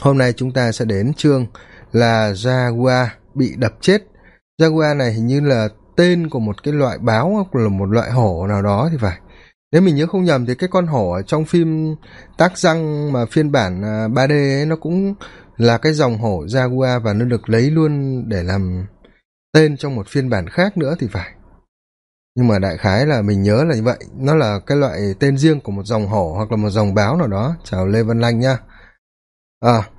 hôm nay chúng ta sẽ đến chương là jaguar bị đập chết. Jaguar này hình như là tên của một cái loại báo hoặc là một loại hổ nào đó thì phải. Nếu mình nhớ không nhầm thì cái con hổ ở trong phim tác răng mà phiên bản à, ba d ấy nó cũng là cái dòng hổ jaguar và nó được lấy luôn để làm tên trong một phiên bản khác nữa thì phải. Nhưng mà đại khái là mình nhớ là như vậy. Nó là cái loại tên riêng của một dòng hổ hoặc là một dòng báo nào đó. Chào lê văn lanh nha à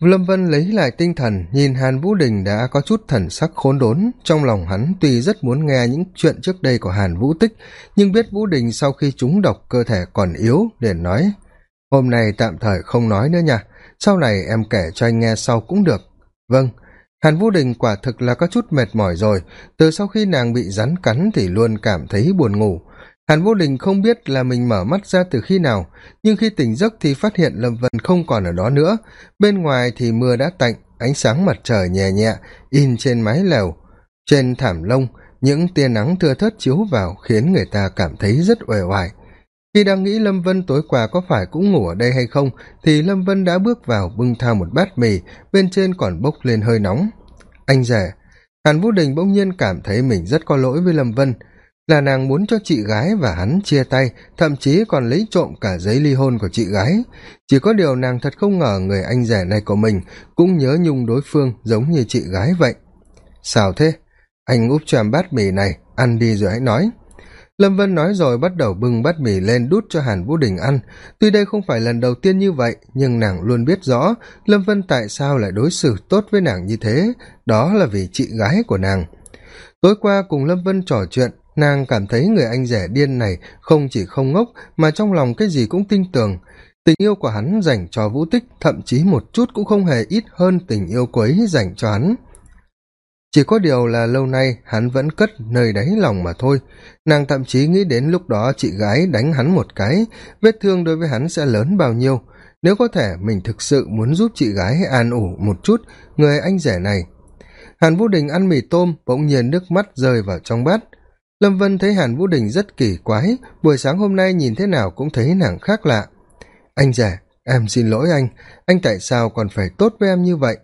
lâm vân lấy lại tinh thần, nhìn hàn vũ đình đã có chút thần sắc khốn đốn. Trong lòng hắn tuy rất muốn nghe những chuyện trước đây của hàn vũ tích, nhưng biết vũ đình sau khi trúng độc cơ thể còn yếu để nói, hôm nay tạm thời không nói nữa nha. Sau này em kể cho anh nghe sau cũng được. Vâng. Hàn vũ đình quả thực là có chút mệt mỏi rồi. Từ sau khi nàng bị rắn cắn thì luôn cảm thấy buồn ngủ hàn vô đình không biết là mình mở mắt ra từ khi nào, nhưng khi tỉnh giấc thì phát hiện lâm vân không còn ở đó nữa. Bên ngoài thì mưa đã tạnh, ánh sáng mặt trời nhẹ nhẹ, in trên mái lều. Trên thảm lông, những tia nắng thưa thớt chiếu vào khiến người ta cảm thấy rất uể oải. Khi đang nghĩ lâm vân tối qua có phải cũng ngủ ở đây hay không, thì lâm vân đã bước vào bưng thao một bát mì, bên trên còn bốc lên hơi nóng. Anh rể, hàn vũ đình bỗng nhiên cảm thấy mình rất có lỗi với lâm vân là nàng muốn cho chị gái và hắn chia tay, thậm chí còn lấy trộm cả giấy ly hôn của chị gái. Chỉ có điều nàng thật không ngờ người anh rể này của mình cũng nhớ nhung đối phương giống như chị gái vậy. Sao thế? Anh úp cho bát mì này, ăn đi rồi hãy nói. Lâm vân nói rồi bắt đầu bưng bát mì lên đút cho hàn vũ đình ăn. Tuy đây không phải lần đầu tiên như vậy, nhưng nàng luôn biết rõ lâm vân tại sao lại đối xử tốt với nàng như thế. Đó là vì chị gái của nàng. Tối qua cùng lâm vân trò chuyện nàng cảm thấy người anh rẻ điên này không chỉ không ngốc, mà trong lòng cái gì cũng tin tưởng. Tình yêu của hắn dành cho vũ tích thậm chí một chút cũng không hề ít hơn tình yêu cô ấy dành cho hắn. Chỉ có điều là lâu nay hắn vẫn cất nơi đáy lòng mà thôi. Nàng thậm chí nghĩ đến lúc đó chị gái đánh hắn một cái, vết thương đối với hắn sẽ lớn bao nhiêu. Nếu có thể mình thực sự muốn giúp chị gái an ủi một chút, người anh rẻ này. Hàn vũ đình ăn mì tôm, bỗng nhiên nước mắt rơi vào trong bát lâm vân thấy hàn vũ đình rất kỳ quái, buổi sáng hôm nay nhìn thế nào cũng thấy nàng khác lạ. Anh rể em xin lỗi anh anh tại sao còn phải tốt với em như vậy?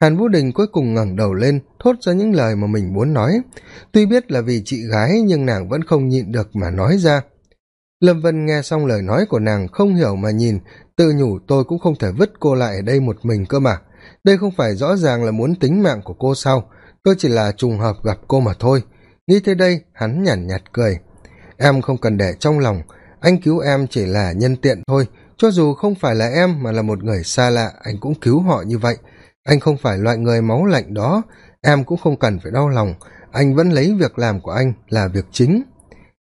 Hàn vũ đình cuối cùng ngẩng đầu lên, thốt ra những lời mà mình muốn nói. Tuy biết là vì chị gái, nhưng nàng vẫn không nhịn được mà nói ra. Lâm vân nghe xong lời nói của nàng không hiểu mà nhìn, tự nhủ tôi cũng không thể vứt cô lại ở đây một mình cơ mà. Đây không phải rõ ràng là muốn tính mạng của cô sao, tôi chỉ là trùng hợp gặp cô mà thôi nghĩ tới đây hắn nhàn nhạt, nhạt cười. Em không cần để trong lòng anh cứu em chỉ là nhân tiện thôi. Cho dù không phải là em mà là một người xa lạ anh cũng cứu họ như vậy. Anh không phải loại người máu lạnh đó. Em cũng không cần phải đau lòng. Anh vẫn lấy việc làm của anh là việc chính.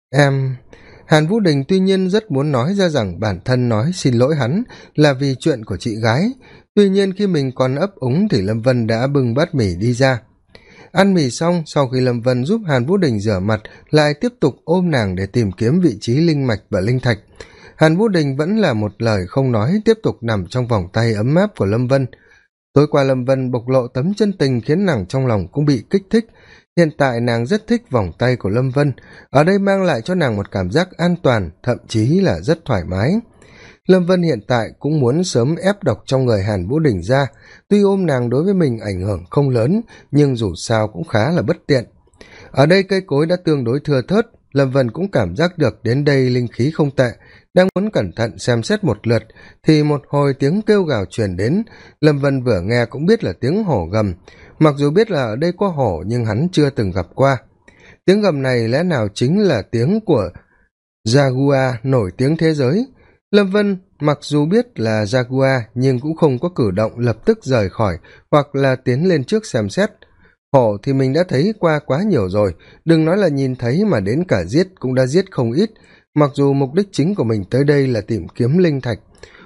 Em hàn vũ đình tuy nhiên rất muốn nói ra rằng bản thân nói xin lỗi hắn là vì chuyện của chị gái. Tuy nhiên khi mình còn ấp úng thì lâm vân đã bưng bát mì đi ra ăn mì xong, sau khi lâm vân giúp hàn vũ đình rửa mặt, lại tiếp tục ôm nàng để tìm kiếm vị trí linh mạch và linh thạch. Hàn vũ đình vẫn là một lời không nói, tiếp tục nằm trong vòng tay ấm áp của lâm vân. Tối qua lâm vân bộc lộ tấm chân tình khiến nàng trong lòng cũng bị kích thích. Hiện tại nàng rất thích vòng tay của lâm vân, ở đây mang lại cho nàng một cảm giác an toàn, thậm chí là rất thoải mái lâm vân hiện tại cũng muốn sớm ép độc trong người hàn vũ đình ra. Tuy ôm nàng đối với mình ảnh hưởng không lớn, nhưng dù sao cũng khá là bất tiện. Ở đây cây cối đã tương đối thưa thớt, lâm vân cũng cảm giác được đến đây linh khí không tệ. Đang muốn cẩn thận xem xét một lượt, thì một hồi tiếng kêu gào truyền đến. Lâm vân vừa nghe cũng biết là tiếng hổ gầm. Mặc dù biết là ở đây có hổ, nhưng hắn chưa từng gặp qua. Tiếng gầm này lẽ nào chính là tiếng của jaguar nổi tiếng thế giới? Lâm vân mặc dù biết là jaguar nhưng cũng không có cử động lập tức rời khỏi hoặc là tiến lên trước xem xét. Hổ thì mình đã thấy qua quá nhiều rồi, đừng nói là nhìn thấy mà đến cả giết cũng đã giết không ít, mặc dù mục đích chính của mình tới đây là tìm kiếm linh thạch.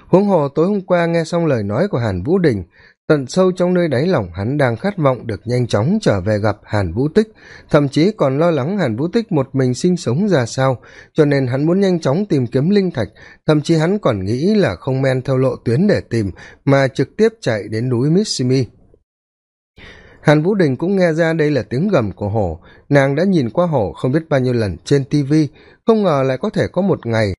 Huống hồ tối hôm qua nghe xong lời nói của hàn vũ đình tận sâu trong nơi đáy lòng hắn đang khát vọng được nhanh chóng trở về gặp hàn vũ tích, thậm chí còn lo lắng hàn vũ tích một mình sinh sống ra sao, cho nên hắn muốn nhanh chóng tìm kiếm linh thạch, thậm chí hắn còn nghĩ là không men theo lộ tuyến để tìm, mà trực tiếp chạy đến núi mitsimi hàn vũ đình cũng nghe ra đây là tiếng gầm của hổ. Nàng đã nhìn qua hổ không biết bao nhiêu lần trên tv không ngờ lại có thể có một ngày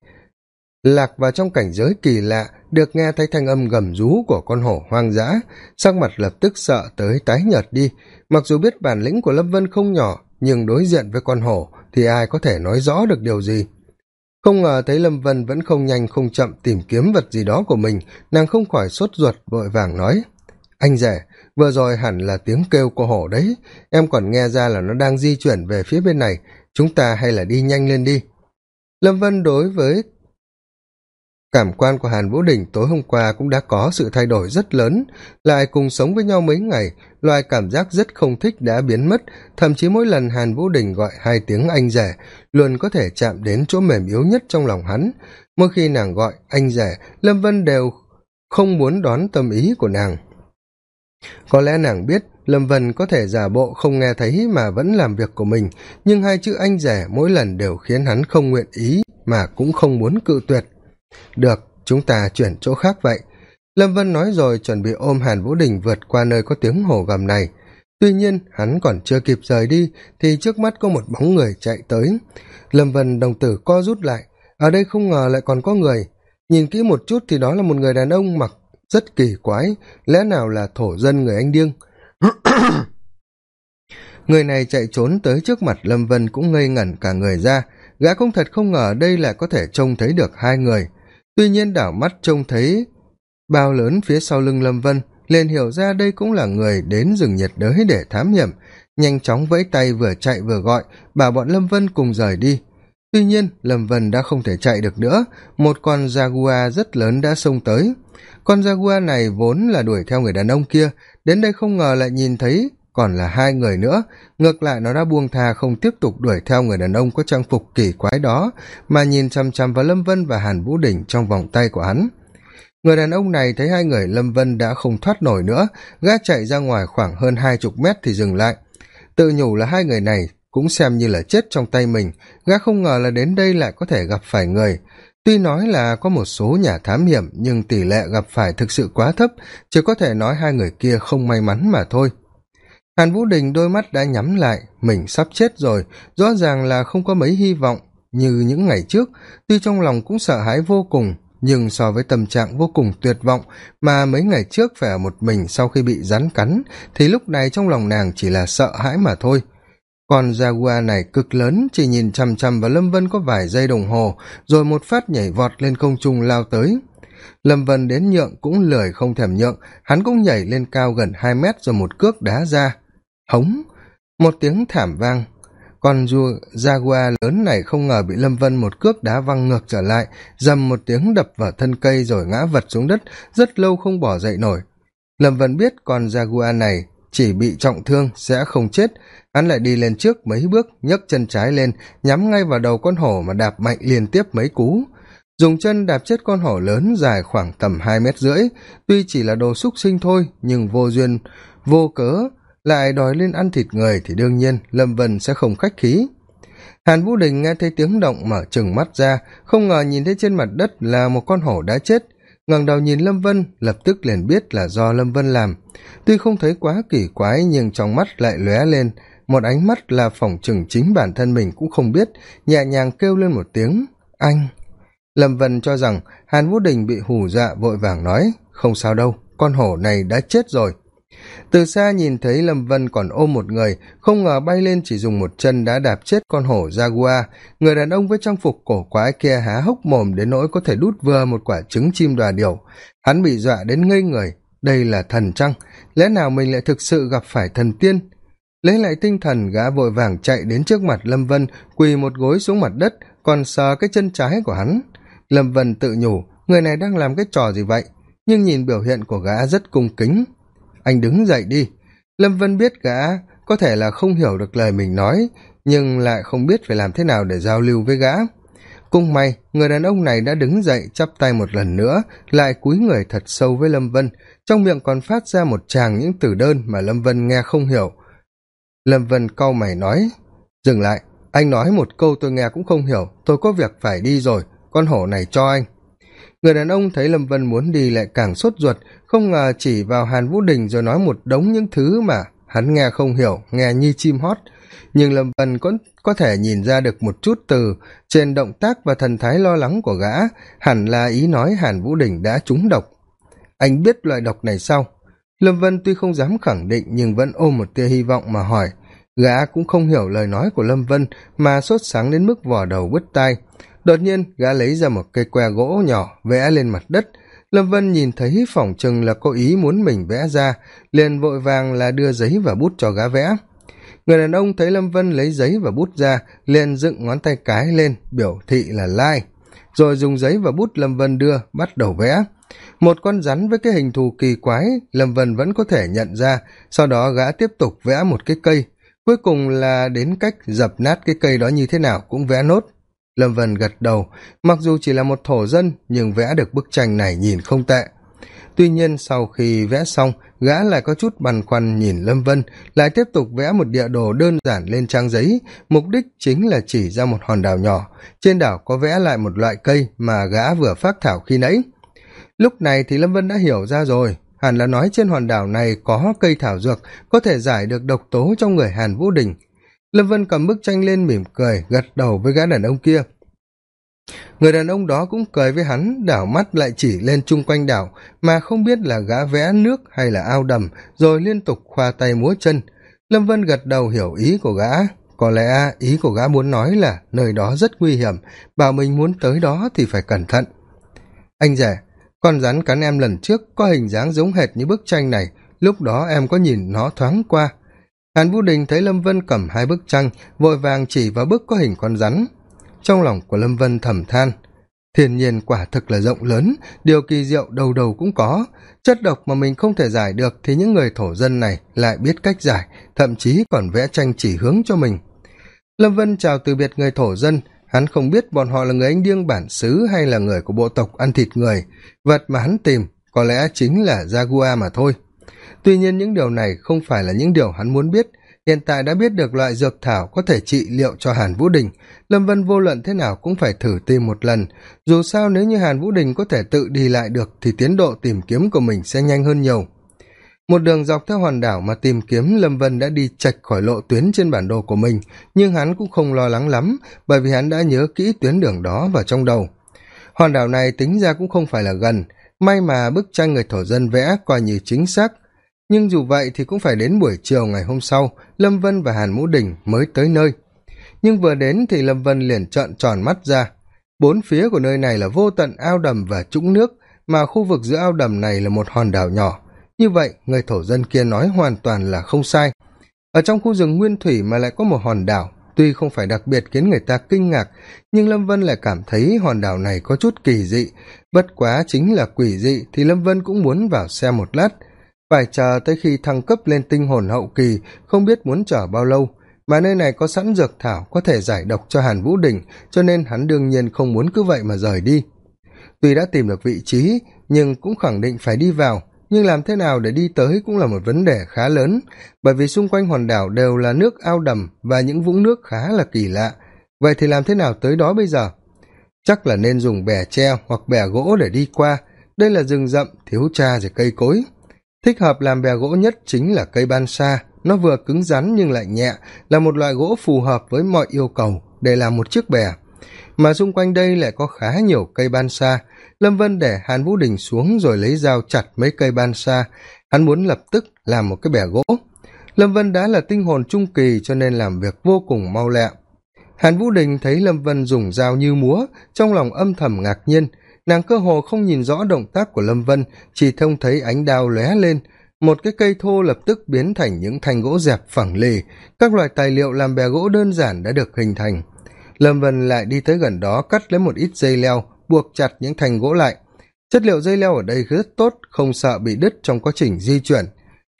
lạc vào trong cảnh giới kỳ lạ, được nghe thấy thanh âm gầm rú của con hổ hoang dã, sắc mặt lập tức sợ tới tái nhợt đi. Mặc dù biết bản lĩnh của lâm vân không nhỏ, nhưng đối diện với con hổ thì ai có thể nói rõ được điều gì? Không ngờ thấy lâm vân vẫn không nhanh không chậm tìm kiếm vật gì đó của mình, nàng không khỏi sốt ruột vội vàng nói, anh rể, vừa rồi hẳn là tiếng kêu của hổ đấy. Em còn nghe ra là nó đang di chuyển về phía bên này. Chúng ta hay là đi nhanh lên đi. Lâm vân đối với cảm quan của hàn vũ đình tối hôm qua cũng đã có sự thay đổi rất lớn. Lại cùng sống với nhau mấy ngày loài cảm giác rất không thích đã biến mất. Thậm chí mỗi lần hàn vũ đình gọi hai tiếng anh rể, luôn có thể chạm đến chỗ mềm yếu nhất trong lòng hắn. Mỗi khi nàng gọi anh rể, lâm vân đều không muốn đón tâm ý của nàng. Có lẽ nàng biết lâm vân có thể giả bộ không nghe thấy mà vẫn làm việc của mình, nhưng hai chữ anh rể mỗi lần đều khiến hắn không nguyện ý mà cũng không muốn cự tuyệt được, chúng ta chuyển chỗ khác vậy. Lâm vân nói rồi chuẩn bị ôm hàn vũ đình vượt qua nơi có tiếng hổ gầm này. Tuy nhiên, hắn còn chưa kịp rời đi, thì trước mắt có một bóng người chạy tới. Lâm vân đồng tử co rút lại. Ở đây không ngờ lại còn có người. Nhìn kỹ một chút thì đó là một người đàn ông mặc rất kỳ quái, lẽ nào là thổ dân người anh điêng? Người này chạy trốn tới trước mặt lâm vân cũng ngây ngẩn cả người ra. Gã không thật không ngờ đây lại có thể trông thấy được hai người tuy nhiên đảo mắt trông thấy bao lớn phía sau lưng lâm vân, liền hiểu ra đây cũng là người đến rừng nhiệt đới để thám hiểm, nhanh chóng vẫy tay vừa chạy vừa gọi, bảo bọn lâm vân cùng rời đi. Tuy nhiên, lâm vân đã không thể chạy được nữa, một con jaguar rất lớn đã xông tới. Con jaguar này vốn là đuổi theo người đàn ông kia, đến đây không ngờ lại nhìn thấy còn là hai người nữa. Ngược lại, nó đã buông tha không tiếp tục đuổi theo người đàn ông có trang phục kỳ quái đó, mà nhìn chằm chằm vào lâm vân và hàn vũ đình trong vòng tay của hắn. Người đàn ông này thấy hai người lâm vân đã không thoát nổi nữa, gã chạy ra ngoài khoảng hơn hai chục mét thì dừng lại. Tự nhủ là hai người này cũng xem như là chết trong tay mình, gã không ngờ là đến đây lại có thể gặp phải người. Tuy nói là có một số nhà thám hiểm, nhưng tỷ lệ gặp phải thực sự quá thấp, chỉ có thể nói hai người kia không may mắn mà thôi hàn vũ đình đôi mắt đã nhắm lại, mình sắp chết rồi, rõ ràng là không có mấy hy vọng như những ngày trước. Tuy trong lòng cũng sợ hãi vô cùng, nhưng so với tâm trạng vô cùng tuyệt vọng mà mấy ngày trước phải ở một mình sau khi bị rắn cắn, thì lúc này trong lòng nàng chỉ là sợ hãi mà thôi. Con jaguar này cực lớn, chỉ nhìn chằm chằm vào lâm vân có vài giây đồng hồ, rồi một phát nhảy vọt lên không trung lao tới. Lâm vân đến nhượng cũng lười không thèm nhượng, hắn cũng nhảy lên cao gần hai mét rồi một cước đá ra hống. Một tiếng thảm vang. Con rùa jaguar lớn này không ngờ bị lâm vân một cước đá văng ngược trở lại, dầm một tiếng đập vào thân cây rồi ngã vật xuống đất, rất lâu không bỏ dậy nổi. Lâm vân biết con jaguar này chỉ bị trọng thương sẽ không chết, hắn lại đi lên trước mấy bước, nhấc chân trái lên, nhắm ngay vào đầu con hổ mà đạp mạnh liên tiếp mấy cú. Dùng chân đạp chết con hổ lớn dài khoảng tầm hai mét rưỡi, tuy chỉ là đồ xúc sinh thôi, nhưng vô duyên, vô cớ lại đòi lên ăn thịt người thì đương nhiên lâm vân sẽ không khách khí. Hàn vũ đình nghe thấy tiếng động mở chừng mắt ra, không ngờ nhìn thấy trên mặt đất là một con hổ đã chết. Ngẩng đầu nhìn lâm vân, lập tức liền biết là do lâm vân làm. Tuy không thấy quá kỳ quái, nhưng trong mắt lại lóe lên. Một ánh mắt là phỏng chừng chính bản thân mình cũng không biết, nhẹ nhàng kêu lên một tiếng, anh! Lâm vân cho rằng hàn vũ đình bị hù dạ vội vàng nói, không sao đâu, con hổ này đã chết rồi từ xa nhìn thấy lâm vân còn ôm một người, không ngờ bay lên chỉ dùng một chân đã đạp chết con hổ jaguar. Người đàn ông với trang phục cổ quái kia há hốc mồm đến nỗi có thể đút vừa một quả trứng chim đoà điểu. Hắn bị dọa đến ngây người, đây là thần trăng lẽ nào mình lại thực sự gặp phải thần tiên? Lấy lại tinh thần, gã vội vàng chạy đến trước mặt lâm vân, quỳ một gối xuống mặt đất, còn sờ cái chân trái của hắn. Lâm vân tự nhủ, người này đang làm cái trò gì vậy? Nhưng nhìn biểu hiện của gã rất cung kính anh đứng dậy đi. Lâm vân biết gã có thể là không hiểu được lời mình nói, nhưng lại không biết phải làm thế nào để giao lưu với gã. Cung may, người đàn ông này đã đứng dậy, chắp tay một lần nữa, lại cúi người thật sâu với lâm vân. Trong miệng còn phát ra một tràng những từ đơn mà lâm vân nghe không hiểu. Lâm vân cau mày nói, dừng lại, anh nói một câu tôi nghe cũng không hiểu. Tôi có việc phải đi rồi, con hổ này cho anh người đàn ông thấy lâm vân muốn đi lại càng sốt ruột không ngờ chỉ vào hàn vũ đình rồi nói một đống những thứ mà hắn nghe không hiểu nghe như chim hót. Nhưng lâm vân có, có thể nhìn ra được một chút từ trên động tác và thần thái lo lắng của gã. Hẳn là ý nói hàn vũ đình đã trúng độc. Anh biết loại độc này sao? Lâm vân tuy không dám khẳng định nhưng vẫn ôm một tia hy vọng mà hỏi. Gã cũng không hiểu lời nói của lâm vân mà sốt sáng đến mức vỏ đầu bứt tai đột nhiên, gã lấy ra một cây que gỗ nhỏ, vẽ lên mặt đất. Lâm vân nhìn thấy phỏng chừng là cô ý muốn mình vẽ ra, liền vội vàng là đưa giấy và bút cho gã vẽ. Người đàn ông thấy lâm vân lấy giấy và bút ra, liền dựng ngón tay cái lên, biểu thị là lai、like. rồi dùng giấy và bút lâm vân đưa, bắt đầu vẽ. Một con rắn với cái hình thù kỳ quái, lâm vân vẫn có thể nhận ra. Sau đó gã tiếp tục vẽ một cái cây. Cuối cùng là đến cách dập nát cái cây đó như thế nào cũng vẽ nốt lâm vân gật đầu, mặc dù chỉ là một thổ dân, nhưng vẽ được bức tranh này nhìn không tệ. Tuy nhiên, sau khi vẽ xong, gã lại có chút băn khoăn nhìn lâm vân, lại tiếp tục vẽ một địa đồ đơn giản lên trang giấy. Mục đích chính là chỉ ra một hòn đảo nhỏ. Trên đảo có vẽ lại một loại cây mà gã vừa phát thảo khi nãy. Lúc này thì lâm vân đã hiểu ra rồi. Hẳn là nói trên hòn đảo này có cây thảo dược, có thể giải được độc tố trong người hàn vũ đình lâm vân cầm bức tranh lên mỉm cười, gật đầu với gã đàn ông kia. Người đàn ông đó cũng cười với hắn, đảo mắt lại chỉ lên chung quanh đảo, mà không biết là gã vẽ nước hay là ao đầm, rồi liên tục khoa tay múa chân. Lâm vân gật đầu hiểu ý của gã. Có lẽ ý của gã muốn nói là nơi đó rất nguy hiểm, bảo mình muốn tới đó thì phải cẩn thận. Anh rể, con rắn cắn em lần trước có hình dáng giống hệt như bức tranh này, lúc đó em có nhìn nó thoáng qua hàn vũ đình thấy lâm vân cầm hai bức tranh, vội vàng chỉ vào bức có hình con rắn. Trong lòng của lâm vân thầm than, thiên nhiên quả thực là rộng lớn, điều kỳ diệu đầu đầu cũng có. Chất độc mà mình không thể giải được thì những người thổ dân này lại biết cách giải, thậm chí còn vẽ tranh chỉ hướng cho mình. Lâm vân chào từ biệt người thổ dân. Hắn không biết bọn họ là người anh điêng bản xứ hay là người của bộ tộc ăn thịt người. Vật mà hắn tìm có lẽ chính là jaguar mà thôi tuy nhiên những điều này không phải là những điều hắn muốn biết. Hiện tại đã biết được loại dược thảo có thể trị liệu cho hàn vũ đình. Lâm vân vô luận thế nào cũng phải thử tìm một lần. Dù sao nếu như hàn vũ đình có thể tự đi lại được thì tiến độ tìm kiếm của mình sẽ nhanh hơn nhiều. Một đường dọc theo hòn đảo mà tìm kiếm, lâm vân đã đi chạch khỏi lộ tuyến trên bản đồ của mình. Nhưng hắn cũng không lo lắng lắm, bởi vì hắn đã nhớ kỹ tuyến đường đó vào trong đầu. Hòn đảo này tính ra cũng không phải là gần. May mà bức tranh người thổ dân vẽ coi như chính xác nhưng dù vậy thì cũng phải đến buổi chiều ngày hôm sau, lâm vân và hàn mũ đình mới tới nơi. Nhưng vừa đến thì lâm vân liền trợn tròn mắt ra. Bốn phía của nơi này là vô tận ao đầm và trũng nước, mà khu vực giữa ao đầm này là một hòn đảo nhỏ. Như vậy, người thổ dân kia nói hoàn toàn là không sai. Ở trong khu rừng nguyên thủy mà lại có một hòn đảo, tuy không phải đặc biệt khiến người ta kinh ngạc, nhưng lâm vân lại cảm thấy hòn đảo này có chút kỳ dị. Bất quá chính là quỷ dị thì lâm vân cũng muốn vào xem một lát phải chờ tới khi thăng cấp lên tinh hồn hậu kỳ, không biết muốn chờ bao lâu. Mà nơi này có sẵn dược thảo, có thể giải độc cho hàn vũ đình, cho nên hắn đương nhiên không muốn cứ vậy mà rời đi. Tuy đã tìm được vị trí, nhưng cũng khẳng định phải đi vào. Nhưng làm thế nào để đi tới cũng là một vấn đề khá lớn, bởi vì xung quanh hòn đảo đều là nước ao đầm và những vũng nước khá là kỳ lạ. Vậy thì làm thế nào tới đó bây giờ? Chắc là nên dùng bè tre hoặc bè gỗ để đi qua. Đây là rừng rậm, thiếu cha rồi cây cối thích hợp làm bè gỗ nhất chính là cây ban sa. Nó vừa cứng rắn nhưng lại nhẹ, là một loại gỗ phù hợp với mọi yêu cầu để làm một chiếc bè. Mà xung quanh đây lại có khá nhiều cây ban sa. Lâm vân để hàn vũ đình xuống rồi lấy dao chặt mấy cây ban sa. Hắn muốn lập tức làm một cái bè gỗ. Lâm vân đã là tinh hồn trung kỳ cho nên làm việc vô cùng mau lẹ. Hàn vũ đình thấy lâm vân dùng dao như múa, trong lòng âm thầm ngạc nhiên nàng cơ hồ không nhìn rõ động tác của lâm vân, chỉ thông thấy ánh đao lóe lên. Một cái cây thô lập tức biến thành những thanh gỗ dẹp phẳng lì. Các loại tài liệu làm bè gỗ đơn giản đã được hình thành. Lâm vân lại đi tới gần đó, cắt lấy một ít dây leo, buộc chặt những thanh gỗ lại. Chất liệu dây leo ở đây rất tốt, không sợ bị đứt trong quá trình di chuyển.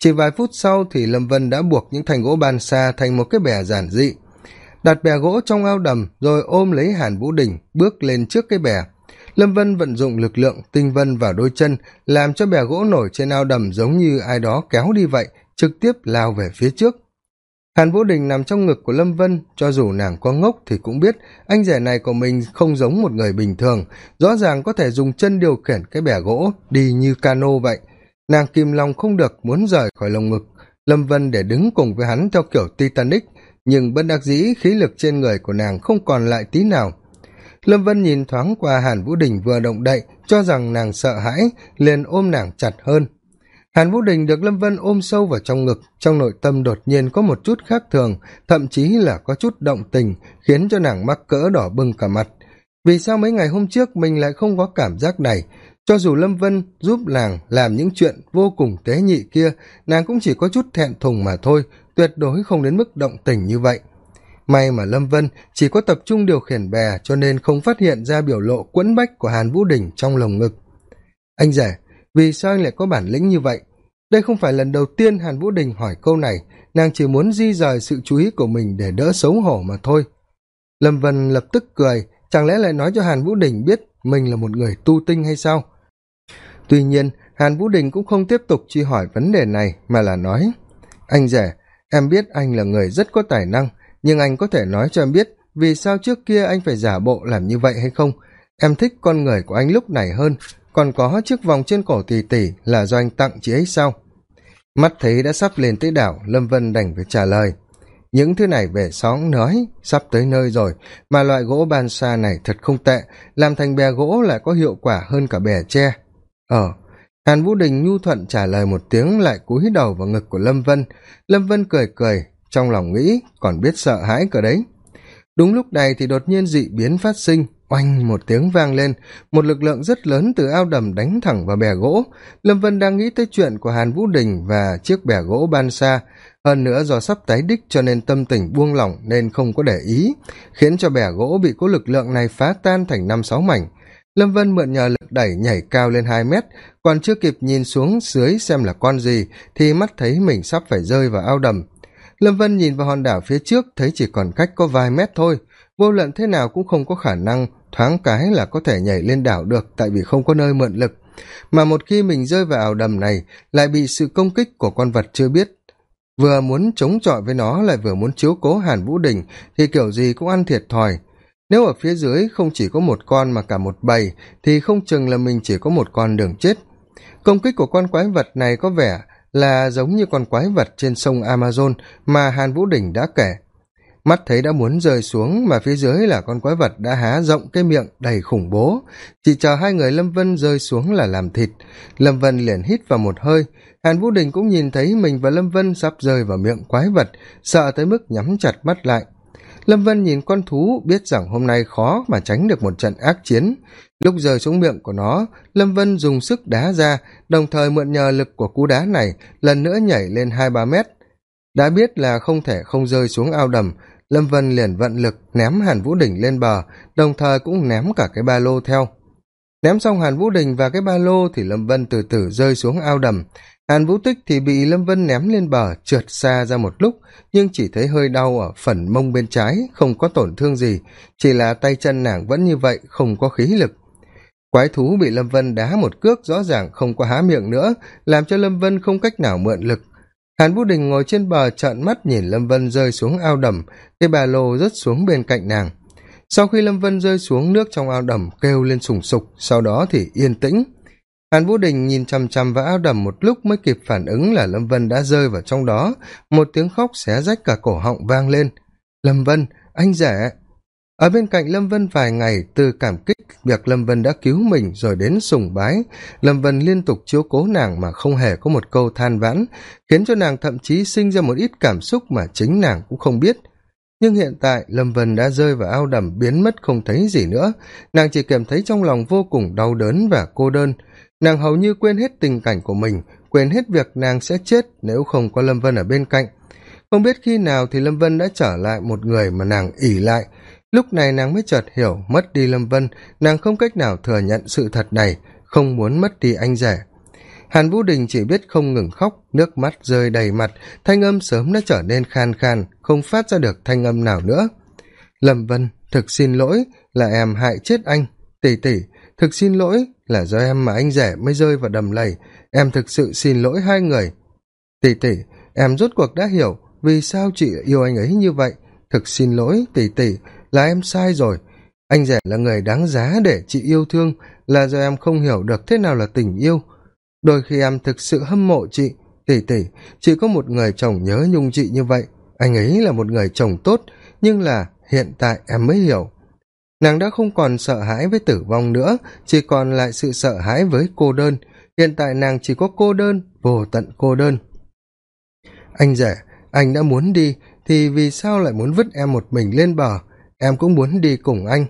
Chỉ vài phút sau thì lâm vân đã buộc những thanh gỗ ban xa thành một cái bè giản dị. Đặt bè gỗ trong ao đầm, rồi ôm lấy hàn vũ đình, bước lên trước cái bè lâm vân vận dụng lực lượng tinh vân vào đôi chân, làm cho bè gỗ nổi trên ao đầm giống như ai đó kéo đi vậy, trực tiếp lao về phía trước. Hàn vũ đình nằm trong ngực của lâm vân, cho dù nàng có ngốc thì cũng biết anh rể này của mình không giống một người bình thường, rõ ràng có thể dùng chân điều khiển cái bè gỗ đi như cano vậy. Nàng kìm lòng không được muốn rời khỏi lồng ngực. Lâm vân để đứng cùng với hắn theo kiểu titanic, nhưng bất đắc dĩ khí lực trên người của nàng không còn lại tí nào lâm vân nhìn thoáng qua hàn vũ đình vừa động đậy, cho rằng nàng sợ hãi, liền ôm nàng chặt hơn. Hàn vũ đình được lâm vân ôm sâu vào trong ngực, trong nội tâm đột nhiên có một chút khác thường, thậm chí là có chút động tình, khiến cho nàng mắc cỡ đỏ bừng cả mặt. Vì sao mấy ngày hôm trước mình lại không có cảm giác này? Cho dù lâm vân giúp nàng làm những chuyện vô cùng tế nhị kia, nàng cũng chỉ có chút thẹn thùng mà thôi, tuyệt đối không đến mức động tình như vậy may mà lâm vân chỉ có tập trung điều khiển bè cho nên không phát hiện ra biểu lộ quẫn bách của hàn vũ đình trong lồng ngực. Anh rể, vì sao anh lại có bản lĩnh như vậy? Đây không phải lần đầu tiên hàn vũ đình hỏi câu này, nàng chỉ muốn di rời sự chú ý của mình để đỡ xấu hổ mà thôi. Lâm vân lập tức cười, chẳng lẽ lại nói cho hàn vũ đình biết mình là một người tu tinh hay sao? Tuy nhiên, hàn vũ đình cũng không tiếp tục truy hỏi vấn đề này mà là nói, anh rể, em biết anh là người rất có tài năng nhưng anh có thể nói cho em biết vì sao trước kia anh phải giả bộ làm như vậy hay không? Em thích con người của anh lúc này hơn. Còn có chiếc vòng trên cổ tỷ tỷ là do anh tặng chị ấy sao? Mắt thấy đã sắp lên tới đảo, lâm vân đành phải trả lời. Những thứ này về xóm nói, sắp tới nơi rồi, mà loại gỗ ban xa này thật không tệ, làm thành bè gỗ lại có hiệu quả hơn cả bè tre. Ờ hàn vũ đình nhu thuận trả lời một tiếng lại cúi đầu vào ngực của lâm vân. Lâm vân cười cười trong lòng nghĩ, còn biết sợ hãi cờ đấy. Đúng lúc này thì đột nhiên dị biến phát sinh, oanh một tiếng vang lên, một lực lượng rất lớn từ ao đầm đánh thẳng vào bè gỗ. Lâm vân đang nghĩ tới chuyện của hàn vũ đình và chiếc bè gỗ ban xa hơn nữa do sắp tái đích cho nên tâm tình buông lỏng nên không có để ý, khiến cho bè gỗ bị cố lực lượng này phá tan thành năm sáu mảnh. Lâm vân mượn nhờ lực đẩy nhảy cao lên hai mét, còn chưa kịp nhìn xuống dưới xem là con gì thì mắt thấy mình sắp phải rơi vào ao đầm lâm vân nhìn vào hòn đảo phía trước, thấy chỉ còn cách có vài mét thôi. Vô luận thế nào cũng không có khả năng thoáng cái là có thể nhảy lên đảo được, tại vì không có nơi mượn lực. Mà một khi mình rơi vào ảo đầm này, lại bị sự công kích của con vật chưa biết. Vừa muốn chống chọi với nó, lại vừa muốn chiếu cố hàn vũ đình, thì kiểu gì cũng ăn thiệt thòi. Nếu ở phía dưới không chỉ có một con mà cả một bầy, thì không chừng là mình chỉ có một con đường chết. Công kích của con quái vật này có vẻ là giống như con quái vật trên sông amazon mà hàn vũ đình đã kể. Mắt thấy đã muốn rơi xuống mà phía dưới là con quái vật đã há rộng cái miệng đầy khủng bố. Chỉ chờ hai người lâm vân rơi xuống là làm thịt. Lâm vân liền hít vào một hơi. Hàn vũ đình cũng nhìn thấy mình và lâm vân sắp rơi vào miệng quái vật, sợ tới mức nhắm chặt mắt lại lâm vân nhìn con thú, biết rằng hôm nay khó mà tránh được một trận ác chiến. Lúc rơi xuống miệng của nó, lâm vân dùng sức đá ra, đồng thời mượn nhờ lực của cú đá này lần nữa nhảy lên hai ba mét. Đã biết là không thể không rơi xuống ao đầm, lâm vân liền vận lực ném hàn vũ đình lên bờ, đồng thời cũng ném cả cái ba lô theo. Ném xong hàn vũ đình và cái ba lô thì lâm vân từ từ rơi xuống ao đầm hàn vũ tích thì bị lâm vân ném lên bờ, trượt xa ra một lúc, nhưng chỉ thấy hơi đau ở phần mông bên trái, không có tổn thương gì, chỉ là tay chân nàng vẫn như vậy, không có khí lực. Quái thú bị lâm vân đá một cước, rõ ràng không có há miệng nữa, làm cho lâm vân không cách nào mượn lực. Hàn vũ đình ngồi trên bờ trợn mắt nhìn lâm vân rơi xuống ao đầm, cái bà lô rớt xuống bên cạnh nàng. Sau khi lâm vân rơi xuống nước trong ao đầm, kêu lên sùng sục, sau đó thì yên tĩnh hàn vũ đình nhìn chằm chằm vào ao đầm một lúc mới kịp phản ứng là lâm vân đã rơi vào trong đó. Một tiếng khóc xé rách cả cổ họng vang lên. Lâm vân, anh rể. Ở bên cạnh lâm vân vài ngày, từ cảm kích việc lâm vân đã cứu mình rồi đến sùng bái, lâm vân liên tục chiếu cố nàng mà không hề có một câu than vãn, khiến cho nàng thậm chí sinh ra một ít cảm xúc mà chính nàng cũng không biết. Nhưng hiện tại, lâm vân đã rơi vào ao đầm biến mất không thấy gì nữa. Nàng chỉ cảm thấy trong lòng vô cùng đau đớn và cô đơn nàng hầu như quên hết tình cảnh của mình, quên hết việc nàng sẽ chết nếu không có lâm vân ở bên cạnh. Không biết khi nào thì lâm vân đã trở lại một người mà nàng ỉ lại. Lúc này nàng mới chợt hiểu mất đi lâm vân, nàng không cách nào thừa nhận sự thật này, không muốn mất đi anh rể. Hàn vũ đình chỉ biết không ngừng khóc, nước mắt rơi đầy mặt, thanh âm sớm đã trở nên khan khan, không phát ra được thanh âm nào nữa. Lâm vân, thực xin lỗi, là em hại chết anh. Tỉ tỉ thực xin lỗi là do em mà anh rể mới rơi vào đầm lầy. Em thực sự xin lỗi hai người. Tỉ tỉ em rốt cuộc đã hiểu vì sao chị yêu anh ấy như vậy. Thực xin lỗi tỉ tỉ là em sai rồi. Anh rể là người đáng giá để chị yêu thương, là do em không hiểu được thế nào là tình yêu. Đôi khi em thực sự hâm mộ chị. Tỉ tỉ chị có một người chồng nhớ nhung chị như vậy. Anh ấy là một người chồng tốt, nhưng là hiện tại em mới hiểu nàng đã không còn sợ hãi với tử vong nữa, chỉ còn lại sự sợ hãi với cô đơn. Hiện tại nàng chỉ có cô đơn, vô tận cô đơn. Anh rể, anh đã muốn đi, thì vì sao lại muốn vứt em một mình lên bờ? Em cũng muốn đi cùng anh.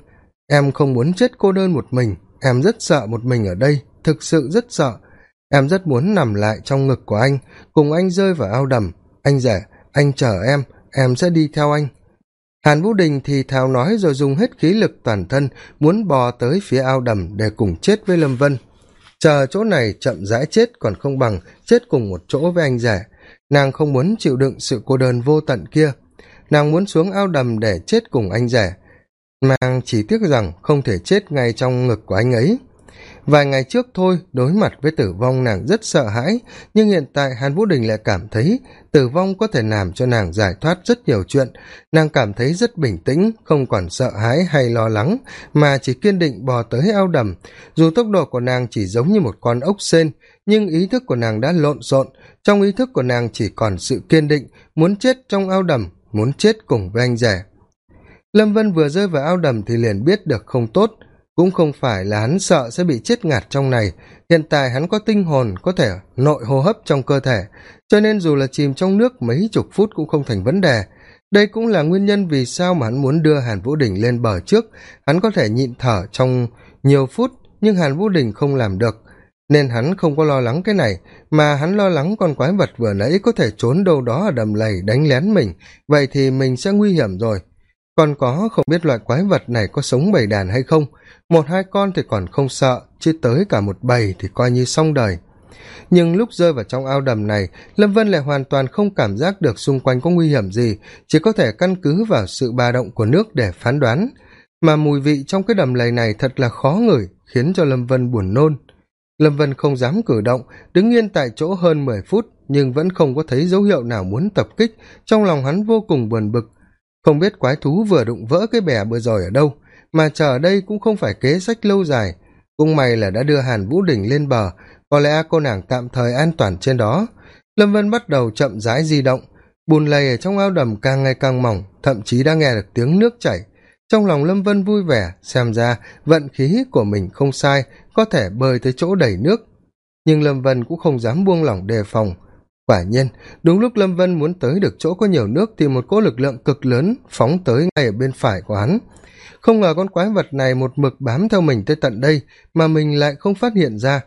Em không muốn chết cô đơn một mình. Em rất sợ một mình ở đây, thực sự rất sợ. Em rất muốn nằm lại trong ngực của anh, cùng anh rơi vào ao đầm. Anh rể, anh chờ em em sẽ đi theo anh hàn vũ đình thì thào nói rồi dùng hết khí lực toàn thân, muốn bò tới phía ao đầm để cùng chết với lâm vân. Chờ chỗ này chậm rãi chết còn không bằng chết cùng một chỗ với anh rể. Nàng không muốn chịu đựng sự cô đơn vô tận kia. Nàng muốn xuống ao đầm để chết cùng anh rể. Nàng chỉ tiếc rằng không thể chết ngay trong ngực của anh ấy vài ngày trước thôi, đối mặt với tử vong nàng rất sợ hãi, nhưng hiện tại hàn vũ đình lại cảm thấy tử vong có thể làm cho nàng giải thoát rất nhiều chuyện. Nàng cảm thấy rất bình tĩnh, không còn sợ hãi hay lo lắng, mà chỉ kiên định bò tới ao đầm. Dù tốc độ của nàng chỉ giống như một con ốc sên, nhưng ý thức của nàng đã lộn xộn. Trong ý thức của nàng chỉ còn sự kiên định, muốn chết trong ao đầm, muốn chết cùng với anh rể. Lâm vân vừa rơi vào ao đầm thì liền biết được không tốt cũng không phải là hắn sợ sẽ bị chết ngạt trong này. Hiện tại hắn có tinh hồn, có thể nội hô hấp trong cơ thể. Cho nên dù là chìm trong nước mấy chục phút cũng không thành vấn đề. Đây cũng là nguyên nhân vì sao mà hắn muốn đưa hàn vũ đình lên bờ trước. Hắn có thể nhịn thở trong nhiều phút, nhưng hàn vũ đình không làm được. Nên hắn không có lo lắng cái này, mà hắn lo lắng con quái vật vừa nãy có thể trốn đâu đó ở đầm lầy đánh lén mình. Vậy thì mình sẽ nguy hiểm rồi còn có không biết loại quái vật này có sống bầy đàn hay không? Một hai con thì còn không sợ, chứ tới cả một bầy thì coi như xong đời. Nhưng lúc rơi vào trong ao đầm này, lâm vân lại hoàn toàn không cảm giác được xung quanh có nguy hiểm gì, chỉ có thể căn cứ vào sự ba động của nước để phán đoán. Mà mùi vị trong cái đầm lầy này thật là khó ngửi, khiến cho lâm vân buồn nôn. Lâm vân không dám cử động, đứng yên tại chỗ hơn mười phút, nhưng vẫn không có thấy dấu hiệu nào muốn tập kích. Trong lòng hắn vô cùng buồn bực không biết quái thú vừa đụng vỡ cái bè vừa rồi ở đâu, mà chờ ở đây cũng không phải kế sách lâu dài. Cũng may là đã đưa hàn vũ đình lên bờ, có lẽ cô nàng tạm thời an toàn trên đó. Lâm vân bắt đầu chậm rãi di động, bùn lầy ở trong ao đầm càng ngày càng mỏng, thậm chí đã nghe được tiếng nước chảy. Trong lòng lâm vân vui vẻ, xem ra vận khí của mình không sai, có thể bơi tới chỗ đầy nước. Nhưng lâm vân cũng không dám buông lỏng đề phòng quả nhiên, đúng lúc lâm vân muốn tới được chỗ có nhiều nước thì một cỗ lực lượng cực lớn phóng tới ngay ở bên phải của hắn. Không ngờ con quái vật này một mực bám theo mình tới tận đây mà mình lại không phát hiện ra.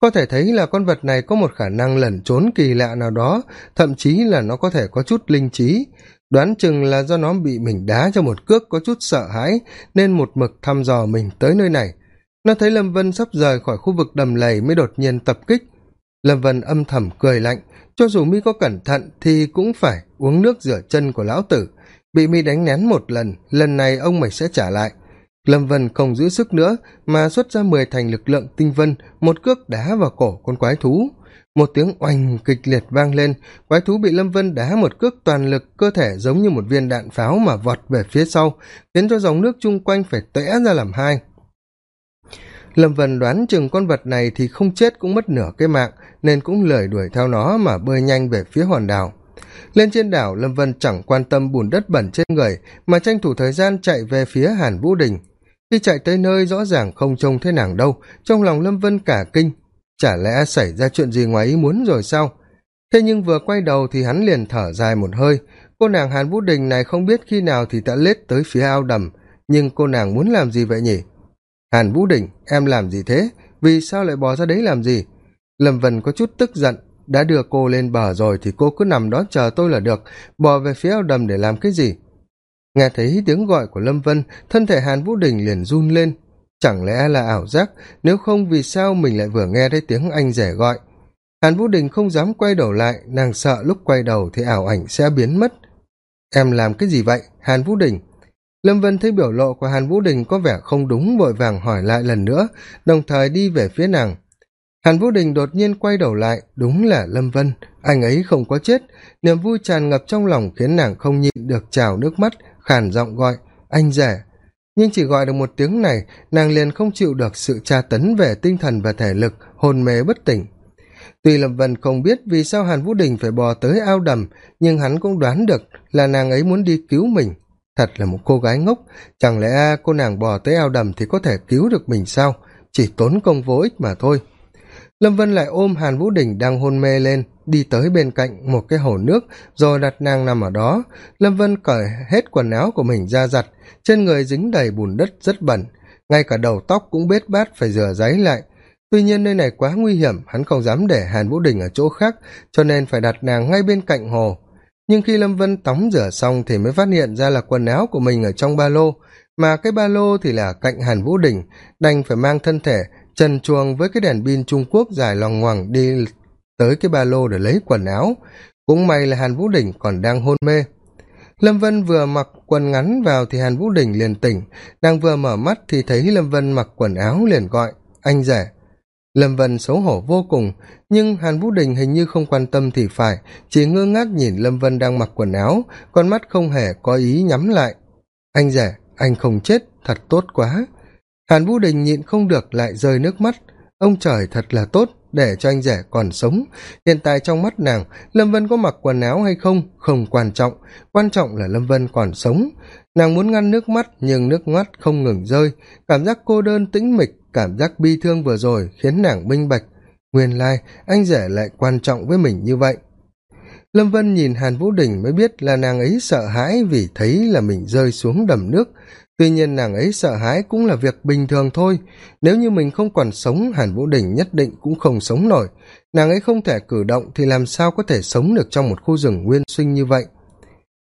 Có thể thấy là con vật này có một khả năng lẩn trốn kỳ lạ nào đó, thậm chí là nó có thể có chút linh trí. Đoán chừng là do nó bị mình đá cho một cước có chút sợ hãi, nên một mực thăm dò mình tới nơi này. Nó thấy lâm vân sắp rời khỏi khu vực đầm lầy mới đột nhiên tập kích. Lâm vân âm thầm cười lạnh cho dù mi có cẩn thận thì cũng phải uống nước rửa chân của lão tử. Bị mi đánh nén một lần lần này ông mày sẽ trả lại. Lâm vân không giữ sức nữa, mà xuất ra mười thành lực lượng tinh vân, một cước đá vào cổ con quái thú. Một tiếng oanh kịch liệt vang lên, quái thú bị lâm vân đá một cước toàn lực, cơ thể giống như một viên đạn pháo mà vọt về phía sau, khiến cho dòng nước chung quanh phải tẽ ra làm hai. Lâm vân đoán chừng con vật này thì không chết cũng mất nửa cái mạng nên cũng lười đuổi theo nó mà bơi nhanh về phía hòn đảo. Lên trên đảo, lâm vân chẳng quan tâm bùn đất bẩn trên người, mà tranh thủ thời gian chạy về phía hàn vũ đình. Khi chạy tới nơi rõ ràng không trông thấy nàng đâu, trong lòng lâm vân cả kinh. Chả lẽ xảy ra chuyện gì ngoài ý muốn rồi sao? Thế nhưng vừa quay đầu thì hắn liền thở dài một hơi. Cô nàng hàn vũ đình này không biết khi nào thì đã lết tới phía ao đầm. Nhưng cô nàng muốn làm gì vậy nhỉ? Hàn vũ đình, em làm gì thế? Vì sao lại bỏ ra đấy làm gì? Lâm vân có chút tức giận, đã đưa cô lên bờ rồi thì cô cứ nằm đó chờ tôi là được bò về phía ao đầm để làm cái gì? Nghe thấy tiếng gọi của lâm vân, thân thể hàn vũ đình liền run lên. Chẳng lẽ là ảo giác, nếu không vì sao mình lại vừa nghe thấy tiếng anh rể gọi? Hàn vũ đình không dám quay đầu lại, nàng sợ lúc quay đầu thì ảo ảnh sẽ biến mất. Em làm cái gì vậy, hàn vũ đình? Lâm vân thấy biểu lộ của hàn vũ đình có vẻ không đúng, vội vàng hỏi lại lần nữa, đồng thời đi về phía nàng hàn vũ đình đột nhiên quay đầu lại, đúng là lâm vân. Anh ấy không có chết, niềm vui tràn ngập trong lòng khiến nàng không nhịn được trào nước mắt, khàn giọng gọi, anh rể. Nhưng chỉ gọi được một tiếng này, nàng liền không chịu được sự tra tấn về tinh thần và thể lực hồn mê bất tỉnh. Tuy lâm vân không biết vì sao hàn vũ đình phải bò tới ao đầm, nhưng hắn cũng đoán được là nàng ấy muốn đi cứu mình. Thật là một cô gái ngốc, chẳng lẽ cô nàng bò tới ao đầm thì có thể cứu được mình sao? Chỉ tốn công vô ích mà thôi lâm vân lại ôm hàn vũ đình đang hôn mê lên, đi tới bên cạnh một cái hồ nước, rồi đặt nàng nằm ở đó. Lâm vân cởi hết quần áo của mình ra giặt, trên người dính đầy bùn đất rất bẩn. Ngay cả đầu tóc cũng bết bát phải rửa ráy lại. Tuy nhiên nơi này quá nguy hiểm, hắn không dám để hàn vũ đình ở chỗ khác, cho nên phải đặt nàng ngay bên cạnh hồ. Nhưng khi lâm vân tắm rửa xong thì mới phát hiện ra là quần áo của mình ở trong ba lô. Mà cái ba lô thì là cạnh hàn vũ đình đành phải mang thân thể trần chuồng với cái đèn pin trung quốc dài lòng ngoằng đi tới cái ba lô để lấy quần áo. Cũng may là hàn vũ đình còn đang hôn mê. Lâm vân vừa mặc quần ngắn vào thì hàn vũ đình liền tỉnh. Đang vừa mở mắt thì thấy lâm vân mặc quần áo liền gọi, anh rể. Lâm vân xấu hổ vô cùng, nhưng hàn vũ đình hình như không quan tâm thì phải, chỉ ngơ ngác nhìn lâm vân đang mặc quần áo, con mắt không hề có ý nhắm lại. Anh rể, anh không chết, thật tốt quá hàn vũ đình nhịn không được lại rơi nước mắt. Ông trời thật là tốt, để cho anh rể còn sống. Hiện tại trong mắt nàng, lâm vân có mặc quần áo hay không không quan trọng. Quan trọng là lâm vân còn sống. Nàng muốn ngăn nước mắt, nhưng nước mắt không ngừng rơi. Cảm giác cô đơn tĩnh mịch, cảm giác bi thương vừa rồi khiến nàng minh bạch. Nguyên lai, anh rể lại quan trọng với mình như vậy. Lâm vân nhìn hàn vũ đình mới biết là nàng ấy sợ hãi vì thấy là mình rơi xuống đầm nước tuy nhiên nàng ấy sợ hãi cũng là việc bình thường thôi. Nếu như mình không còn sống, hàn vũ đình nhất định cũng không sống nổi. Nàng ấy không thể cử động thì làm sao có thể sống được trong một khu rừng nguyên sinh như vậy?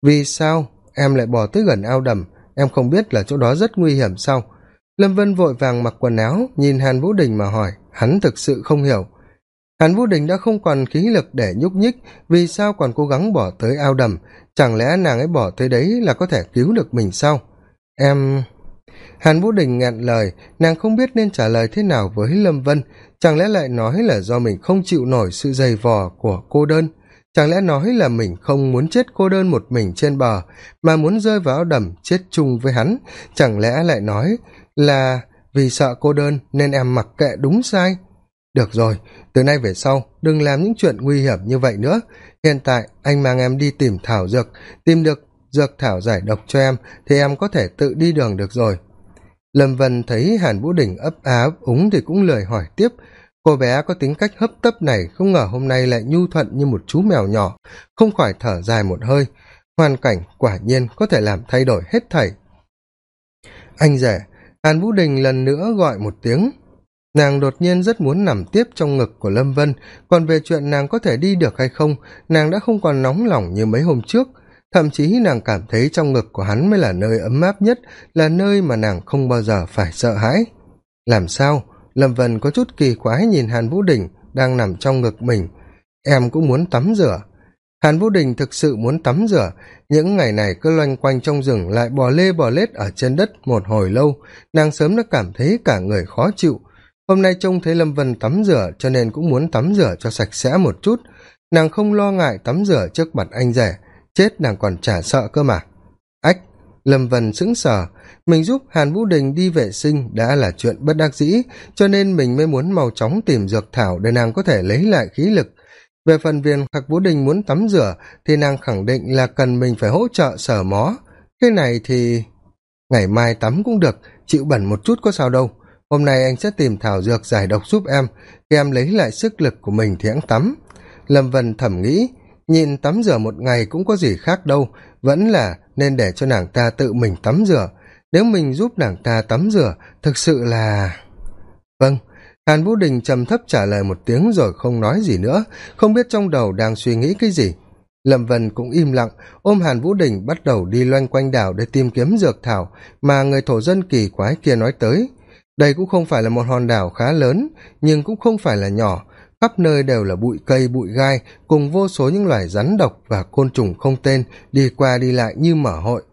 Vì sao? Em lại bỏ tới gần ao đầm. Em không biết là chỗ đó rất nguy hiểm sao? Lâm vân vội vàng mặc quần áo, nhìn hàn vũ đình mà hỏi. Hắn thực sự không hiểu. Hàn vũ đình đã không còn khí lực để nhúc nhích. Vì sao còn cố gắng bỏ tới ao đầm? Chẳng lẽ nàng ấy bỏ tới đấy là có thể cứu được mình sao? Em hàn vũ đình nghẹn lời, nàng không biết nên trả lời thế nào với lâm vân. Chẳng lẽ lại nói là do mình không chịu nổi sự dày vò của cô đơn? Chẳng lẽ nói là mình không muốn chết cô đơn một mình trên bờ, mà muốn rơi vào đầm chết chung với hắn? Chẳng lẽ lại nói là vì sợ cô đơn nên em mặc kệ đúng sai? Được rồi, từ nay về sau, đừng làm những chuyện nguy hiểm như vậy nữa. Hiện tại, anh mang em đi tìm thảo dược, tìm được dược thảo giải độc cho em, thì em có thể tự đi đường được rồi. Lâm vân thấy hàn vũ đình ấp á úng thì cũng lời hỏi tiếp. Cô bé có tính cách hấp tấp này, không ngờ hôm nay lại nhu thuận như một chú mèo nhỏ. Không khỏi thở dài một hơi. Hoàn cảnh quả nhiên có thể làm thay đổi hết thảy. Anh rể, hàn vũ đình lần nữa gọi một tiếng. Nàng đột nhiên rất muốn nằm tiếp trong ngực của lâm vân. Còn về chuyện nàng có thể đi được hay không, nàng đã không còn nóng lòng như mấy hôm trước thậm chí nàng cảm thấy trong ngực của hắn mới là nơi ấm áp nhất, là nơi mà nàng không bao giờ phải sợ hãi. Làm sao? Lâm vân có chút kỳ quái nhìn hàn vũ đình đang nằm trong ngực mình. Em cũng muốn tắm rửa. Hàn vũ đình thực sự muốn tắm rửa. Những ngày này cứ loanh quanh trong rừng lại bò lê bò lết ở trên đất một hồi lâu. Nàng sớm đã cảm thấy cả người khó chịu. Hôm nay trông thấy lâm vân tắm rửa cho nên cũng muốn tắm rửa cho sạch sẽ một chút. Nàng không lo ngại tắm rửa trước mặt anh rể chết nàng còn chả sợ cơ mà. Ách, lâm vân sững sờ. Mình giúp hàn vũ đình đi vệ sinh đã là chuyện bất đắc dĩ, cho nên mình mới muốn mau chóng tìm dược thảo để nàng có thể lấy lại khí lực. Về phần viên khắc vũ đình muốn tắm rửa, thì nàng khẳng định là cần mình phải hỗ trợ sở mó. Cái này thì ngày mai tắm cũng được, chịu bẩn một chút có sao đâu. Hôm nay anh sẽ tìm thảo dược giải độc giúp em, khi em lấy lại sức lực của mình thì hãng tắm. Lâm vân thẩm nghĩ nhìn tắm rửa một ngày cũng có gì khác đâu, vẫn là nên để cho nàng ta tự mình tắm rửa. Nếu mình giúp nàng ta tắm rửa, thực sự là vâng hàn vũ đình trầm thấp trả lời một tiếng rồi không nói gì nữa, không biết trong đầu đang suy nghĩ cái gì. Lâm vân cũng im lặng, ôm hàn vũ đình bắt đầu đi loanh quanh đảo để tìm kiếm dược thảo mà người thổ dân kỳ quái kia nói tới. Đây cũng không phải là một hòn đảo khá lớn, nhưng cũng không phải là nhỏ khắp nơi đều là bụi cây, bụi gai, cùng vô số những loài rắn độc và côn trùng không tên, đi qua đi lại như mở hội.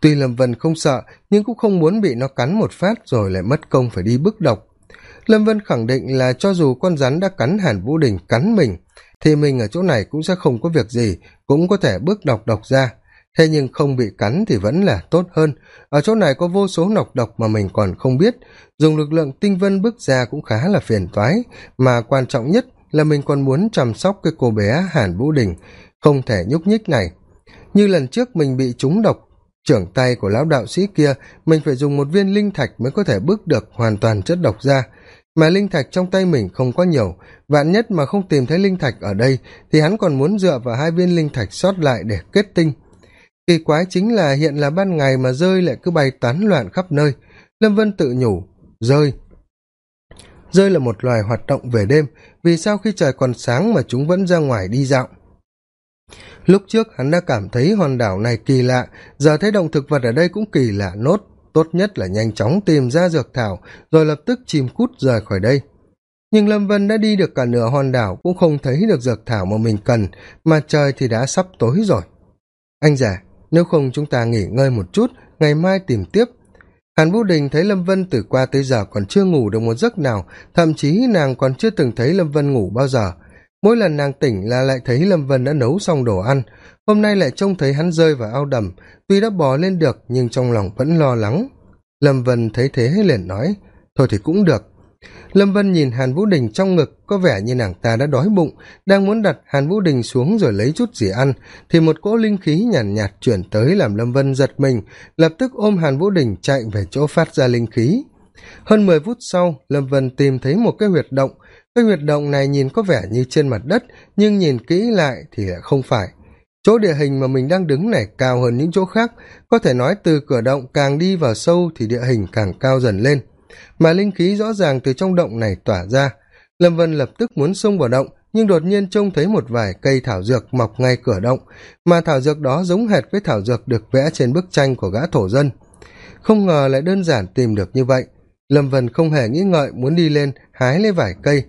Tuy lâm vân không sợ, nhưng cũng không muốn bị nó cắn một phát rồi lại mất công phải đi bức độc. Lâm vân khẳng định là cho dù con rắn đã cắn hàn vũ đình cắn mình, thì mình ở chỗ này cũng sẽ không có việc gì, cũng có thể bước độc độc ra thế nhưng không bị cắn thì vẫn là tốt hơn. Ở chỗ này có vô số nọc độc mà mình còn không biết. Dùng lực lượng tinh vân bước ra cũng khá là phiền toái. Mà quan trọng nhất là mình còn muốn chăm sóc cái cô bé hàn vũ đình. Không thể nhúc nhích này. Như lần trước mình bị trúng độc, trưởng tay của lão đạo sĩ kia, mình phải dùng một viên linh thạch mới có thể bước được hoàn toàn chất độc ra. Mà linh thạch trong tay mình không có nhiều. Vạn nhất mà không tìm thấy linh thạch ở đây, thì hắn còn muốn dựa vào hai viên linh thạch sót lại để kết tinh kỳ quái chính là hiện là ban ngày mà rơi lại cứ bay tán loạn khắp nơi. Lâm vân tự nhủ, rơi. Rơi là một loài hoạt động về đêm, vì sao khi trời còn sáng mà chúng vẫn ra ngoài đi dạo? Lúc trước hắn đã cảm thấy hòn đảo này kỳ lạ, giờ thấy động thực vật ở đây cũng kỳ lạ nốt. Tốt nhất là nhanh chóng tìm ra dược thảo, rồi lập tức chìm cút rời khỏi đây. Nhưng lâm vân đã đi được cả nửa hòn đảo cũng không thấy được dược thảo mà mình cần, mà trời thì đã sắp tối rồi. Anh già nếu không chúng ta nghỉ ngơi một chút, ngày mai tìm tiếp. Hàn vũ đình thấy lâm vân từ qua tới giờ còn chưa ngủ được một giấc nào, thậm chí nàng còn chưa từng thấy lâm vân ngủ bao giờ. Mỗi lần nàng tỉnh là lại thấy lâm vân đã nấu xong đồ ăn. Hôm nay lại trông thấy hắn rơi vào ao đầm, tuy đã bò lên được nhưng trong lòng vẫn lo lắng. Lâm vân thấy thế liền nói, thôi thì cũng được lâm vân nhìn hàn vũ đình trong ngực có vẻ như nàng ta đã đói bụng đang muốn đặt hàn vũ đình xuống rồi lấy chút gì ăn thì một cỗ linh khí nhàn nhạt, nhạt chuyển tới làm lâm vân giật mình lập tức ôm hàn vũ đình chạy về chỗ phát ra linh khí. Hơn mười phút sau lâm vân tìm thấy một cái huyệt động. Cái huyệt động này nhìn có vẻ như trên mặt đất nhưng nhìn kỹ lại thì lại không phải. Chỗ địa hình mà mình đang đứng này cao hơn những chỗ khác có thể nói từ cửa động càng đi vào sâu thì địa hình càng cao dần lên mà linh khí rõ ràng từ trong động này tỏa ra. Lâm vân lập tức muốn xông vào động, nhưng đột nhiên trông thấy một vài cây thảo dược mọc ngay cửa động, mà thảo dược đó giống hệt với thảo dược được vẽ trên bức tranh của gã thổ dân. Không ngờ lại đơn giản tìm được như vậy. Lâm vân không hề nghĩ ngợi muốn đi lên, hái lấy vài cây.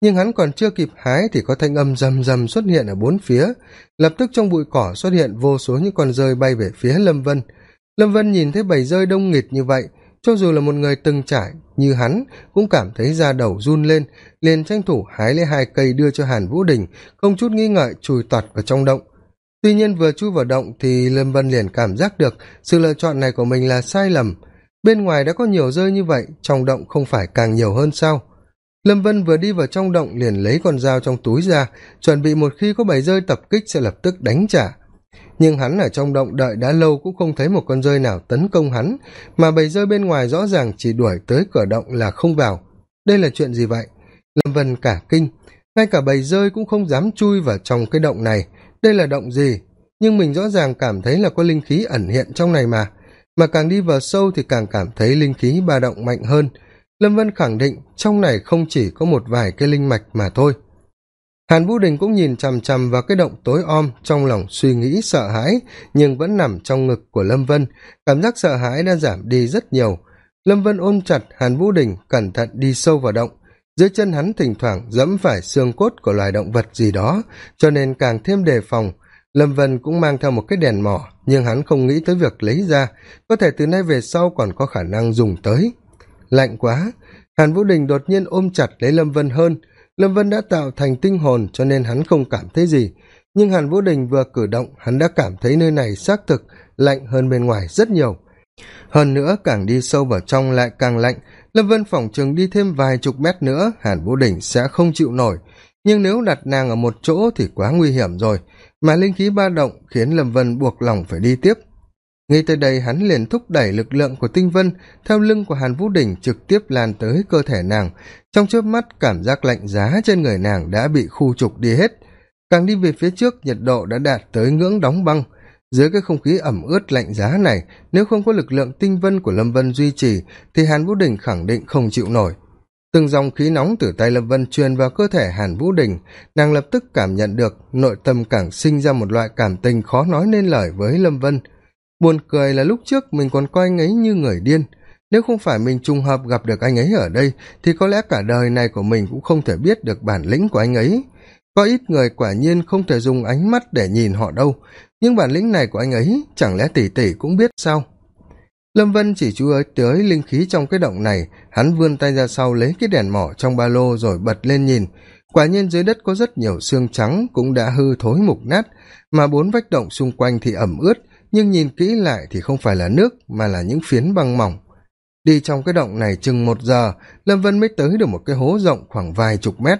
Nhưng hắn còn chưa kịp hái thì có thanh âm rầm rầm xuất hiện ở bốn phía. Lập tức trong bụi cỏ xuất hiện vô số những con rơi bay về phía lâm vân. Lâm vân nhìn thấy bầy rơi đông nghịt như vậy cho dù là một người từng trải như hắn, cũng cảm thấy da đầu run lên, liền tranh thủ hái lấy hai cây đưa cho hàn vũ đình, không chút nghi ngợi chùi toạt vào trong động. Tuy nhiên vừa chui vào động thì lâm vân liền cảm giác được sự lựa chọn này của mình là sai lầm. Bên ngoài đã có nhiều rơi như vậy, trong động không phải càng nhiều hơn sao? Lâm vân vừa đi vào trong động liền lấy con dao trong túi ra, chuẩn bị một khi có bầy rơi tập kích sẽ lập tức đánh trả nhưng hắn ở trong động đợi đã lâu cũng không thấy một con rơi nào tấn công hắn, mà bầy rơi bên ngoài rõ ràng chỉ đuổi tới cửa động là không vào. Đây là chuyện gì vậy? Lâm vân cả kinh. Ngay cả bầy rơi cũng không dám chui vào trong cái động này. Đây là động gì? Nhưng mình rõ ràng cảm thấy là có linh khí ẩn hiện trong này mà. Mà càng đi vào sâu thì càng cảm thấy linh khí ba động mạnh hơn. Lâm vân khẳng định trong này không chỉ có một vài cái linh mạch mà thôi hàn vũ đình cũng nhìn chằm chằm vào cái động tối om trong lòng suy nghĩ sợ hãi, nhưng vẫn nằm trong ngực của lâm vân. Cảm giác sợ hãi đã giảm đi rất nhiều. Lâm vân ôm chặt hàn vũ đình, cẩn thận đi sâu vào động. Dưới chân hắn thỉnh thoảng dẫm phải xương cốt của loài động vật gì đó, cho nên càng thêm đề phòng. Lâm vân cũng mang theo một cái đèn mỏ, nhưng hắn không nghĩ tới việc lấy ra. Có thể từ nay về sau còn có khả năng dùng tới. Lạnh quá. Hàn vũ đình đột nhiên ôm chặt lấy lâm vân hơn lâm vân đã tạo thành tinh hồn cho nên hắn không cảm thấy gì. Nhưng hàn vũ đình vừa cử động, hắn đã cảm thấy nơi này xác thực lạnh hơn bên ngoài rất nhiều. Hơn nữa, càng đi sâu vào trong lại càng lạnh. Lâm vân phỏng chừng đi thêm vài chục mét nữa, hàn vũ đình sẽ không chịu nổi. Nhưng nếu đặt nàng ở một chỗ thì quá nguy hiểm rồi. Mà linh khí ba động khiến lâm vân buộc lòng phải đi tiếp ngay tới đây hắn liền thúc đẩy lực lượng của tinh vân, theo lưng của hàn vũ đình trực tiếp lan tới cơ thể nàng. Trong chớp mắt, cảm giác lạnh giá trên người nàng đã bị khu trục đi hết. Càng đi về phía trước, nhiệt độ đã đạt tới ngưỡng đóng băng. Dưới cái không khí ẩm ướt lạnh giá này, nếu không có lực lượng tinh vân của lâm vân duy trì, thì hàn vũ đình khẳng định không chịu nổi. Từng dòng khí nóng từ tay lâm vân truyền vào cơ thể hàn vũ đình nàng lập tức cảm nhận được nội tâm càng sinh ra một loại cảm tình khó nói nên lời với lâm vân buồn cười là lúc trước mình còn coi anh ấy như người điên. Nếu không phải mình trùng hợp gặp được anh ấy ở đây, thì có lẽ cả đời này của mình cũng không thể biết được bản lĩnh của anh ấy. Có ít người quả nhiên không thể dùng ánh mắt để nhìn họ đâu. Nhưng bản lĩnh này của anh ấy chẳng lẽ tỷ tỷ cũng biết sao? Lâm vân chỉ chú ý tới linh khí trong cái động này. Hắn vươn tay ra sau lấy cái đèn mỏ trong ba lô rồi bật lên nhìn. Quả nhiên dưới đất có rất nhiều xương trắng cũng đã hư thối mục nát. Mà bốn vách động xung quanh thì ẩm ướt nhưng nhìn kỹ lại thì không phải là nước mà là những phiến băng mỏng. Đi trong cái động này chừng một giờ lâm vân mới tới được một cái hố rộng khoảng vài chục mét.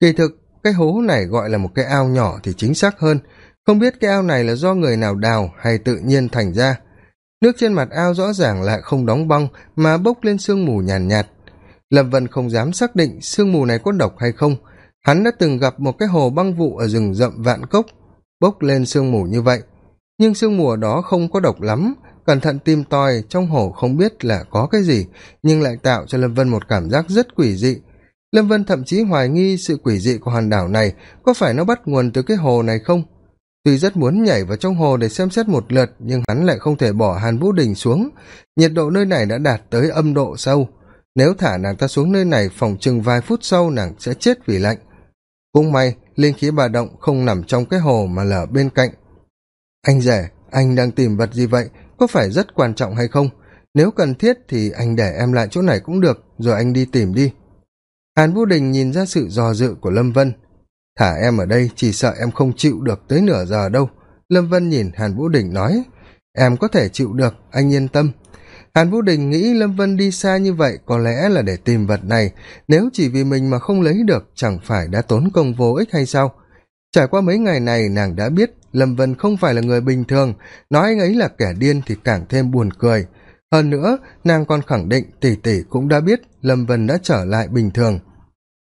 Kỳ thực cái hố này gọi là một cái ao nhỏ thì chính xác hơn. Không biết cái ao này là do người nào đào hay tự nhiên thành ra. Nước trên mặt ao rõ ràng lại không đóng băng mà bốc lên sương mù nhàn nhạt, nhạt lâm vân không dám xác định sương mù này có độc hay không. Hắn đã từng gặp một cái hồ băng vụ ở rừng rậm vạn cốc. Bốc lên sương mù như vậy nhưng sương mù ở đó không có độc lắm. Cẩn thận tìm tòi, trong hồ không biết là có cái gì, nhưng lại tạo cho lâm vân một cảm giác rất quỷ dị. Lâm vân thậm chí hoài nghi sự quỷ dị của hòn đảo này có phải nó bắt nguồn từ cái hồ này không? Tuy rất muốn nhảy vào trong hồ để xem xét một lượt, nhưng hắn lại không thể bỏ hàn vũ đình xuống. Nhiệt độ nơi này đã đạt tới âm độ sâu. Nếu thả nàng ta xuống nơi này phòng chừng vài phút sau, nàng sẽ chết vì lạnh. Cũng may, linh khí bà động không nằm trong cái hồ mà là bên cạnh anh rể, anh đang tìm vật gì vậy? Có phải rất quan trọng hay không? Nếu cần thiết thì anh để em lại chỗ này cũng được, rồi anh đi tìm đi. Hàn vũ đình nhìn ra sự dò dự của lâm vân. Thả em ở đây chỉ sợ em không chịu được tới nửa giờ đâu. Lâm vân nhìn hàn vũ đình nói, em có thể chịu được, anh yên tâm. Hàn vũ đình nghĩ lâm vân đi xa như vậy có lẽ là để tìm vật này. Nếu chỉ vì mình mà không lấy được, chẳng phải đã tốn công vô ích hay sao? Trải qua mấy ngày này, nàng đã biết lâm vân không phải là người bình thường, nói anh ấy là kẻ điên thì càng thêm buồn cười. Hơn nữa, nàng còn khẳng định tỷ tỷ cũng đã biết lâm vân đã trở lại bình thường.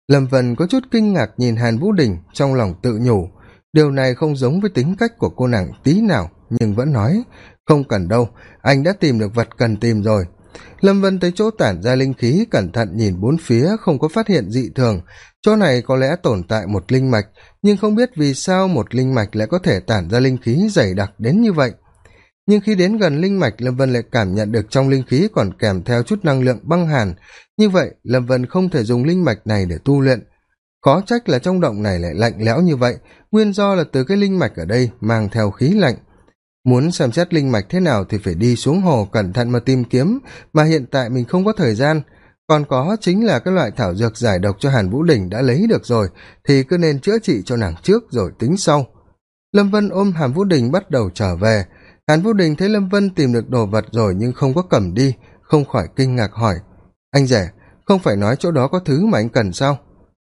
Lâm vân có chút kinh ngạc nhìn hàn vũ đình trong lòng tự nhủ. Điều này không giống với tính cách của cô nàng tí nào, nhưng vẫn nói, không cần đâu, anh đã tìm được vật cần tìm rồi lâm vân tới chỗ tản ra linh khí, cẩn thận nhìn bốn phía, không có phát hiện dị thường. Chỗ này có lẽ tồn tại một linh mạch, nhưng không biết vì sao một linh mạch lại có thể tản ra linh khí dày đặc đến như vậy. Nhưng khi đến gần linh mạch, lâm vân lại cảm nhận được trong linh khí còn kèm theo chút năng lượng băng hàn. Như vậy, lâm vân không thể dùng linh mạch này để tu luyện. Khó trách là trong động này lại lạnh lẽo như vậy. Nguyên do là từ cái linh mạch ở đây mang theo khí lạnh muốn xem xét linh mạch thế nào thì phải đi xuống hồ cẩn thận mà tìm kiếm, mà hiện tại mình không có thời gian. Còn có chính là cái loại thảo dược giải độc cho hàn vũ đình đã lấy được rồi, thì cứ nên chữa trị cho nàng trước rồi tính sau. Lâm vân ôm hàn vũ đình bắt đầu trở về. Hàn vũ đình thấy lâm vân tìm được đồ vật rồi nhưng không có cầm đi, không khỏi kinh ngạc hỏi. Anh rể, không phải nói chỗ đó có thứ mà anh cần sao?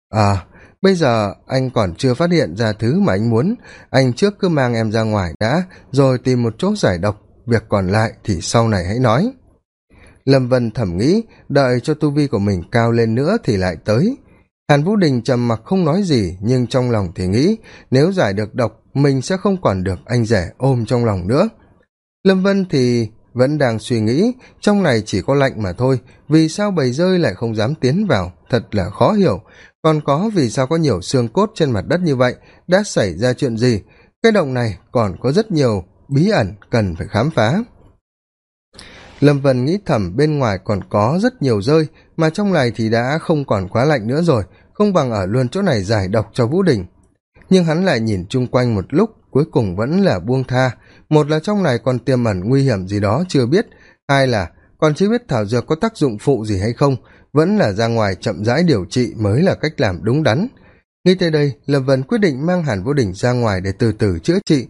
À bây giờ anh còn chưa phát hiện ra thứ mà anh muốn. Anh trước cứ mang em ra ngoài đã, rồi tìm một chỗ giải độc. Việc còn lại thì sau này hãy nói. Lâm vân thẩm nghĩ, đợi cho tu vi của mình cao lên nữa thì lại tới. Hàn vũ đình trầm mặc không nói gì, nhưng trong lòng thì nghĩ, nếu giải được độc, mình sẽ không còn được anh rể ôm trong lòng nữa. Lâm vân thì vẫn đang suy nghĩ, trong này chỉ có lạnh mà thôi, vì sao bầy rơi lại không dám tiến vào, thật là khó hiểu còn có vì sao có nhiều xương cốt trên mặt đất như vậy, đã xảy ra chuyện gì? Cái động này còn có rất nhiều bí ẩn cần phải khám phá. Lâm vân nghĩ thầm bên ngoài còn có rất nhiều rơi, mà trong này thì đã không còn quá lạnh nữa rồi, không bằng ở luôn chỗ này giải độc cho vũ đình. Nhưng hắn lại nhìn chung quanh một lúc, cuối cùng vẫn là buông tha. Một là trong này còn tiềm ẩn nguy hiểm gì đó chưa biết, hai là còn chưa biết thảo dược có tác dụng phụ gì hay không vẫn là ra ngoài chậm rãi điều trị mới là cách làm đúng đắn. Nghĩ tới đây, lâm vân quyết định mang hàn vô đỉnh ra ngoài để từ từ chữa trị.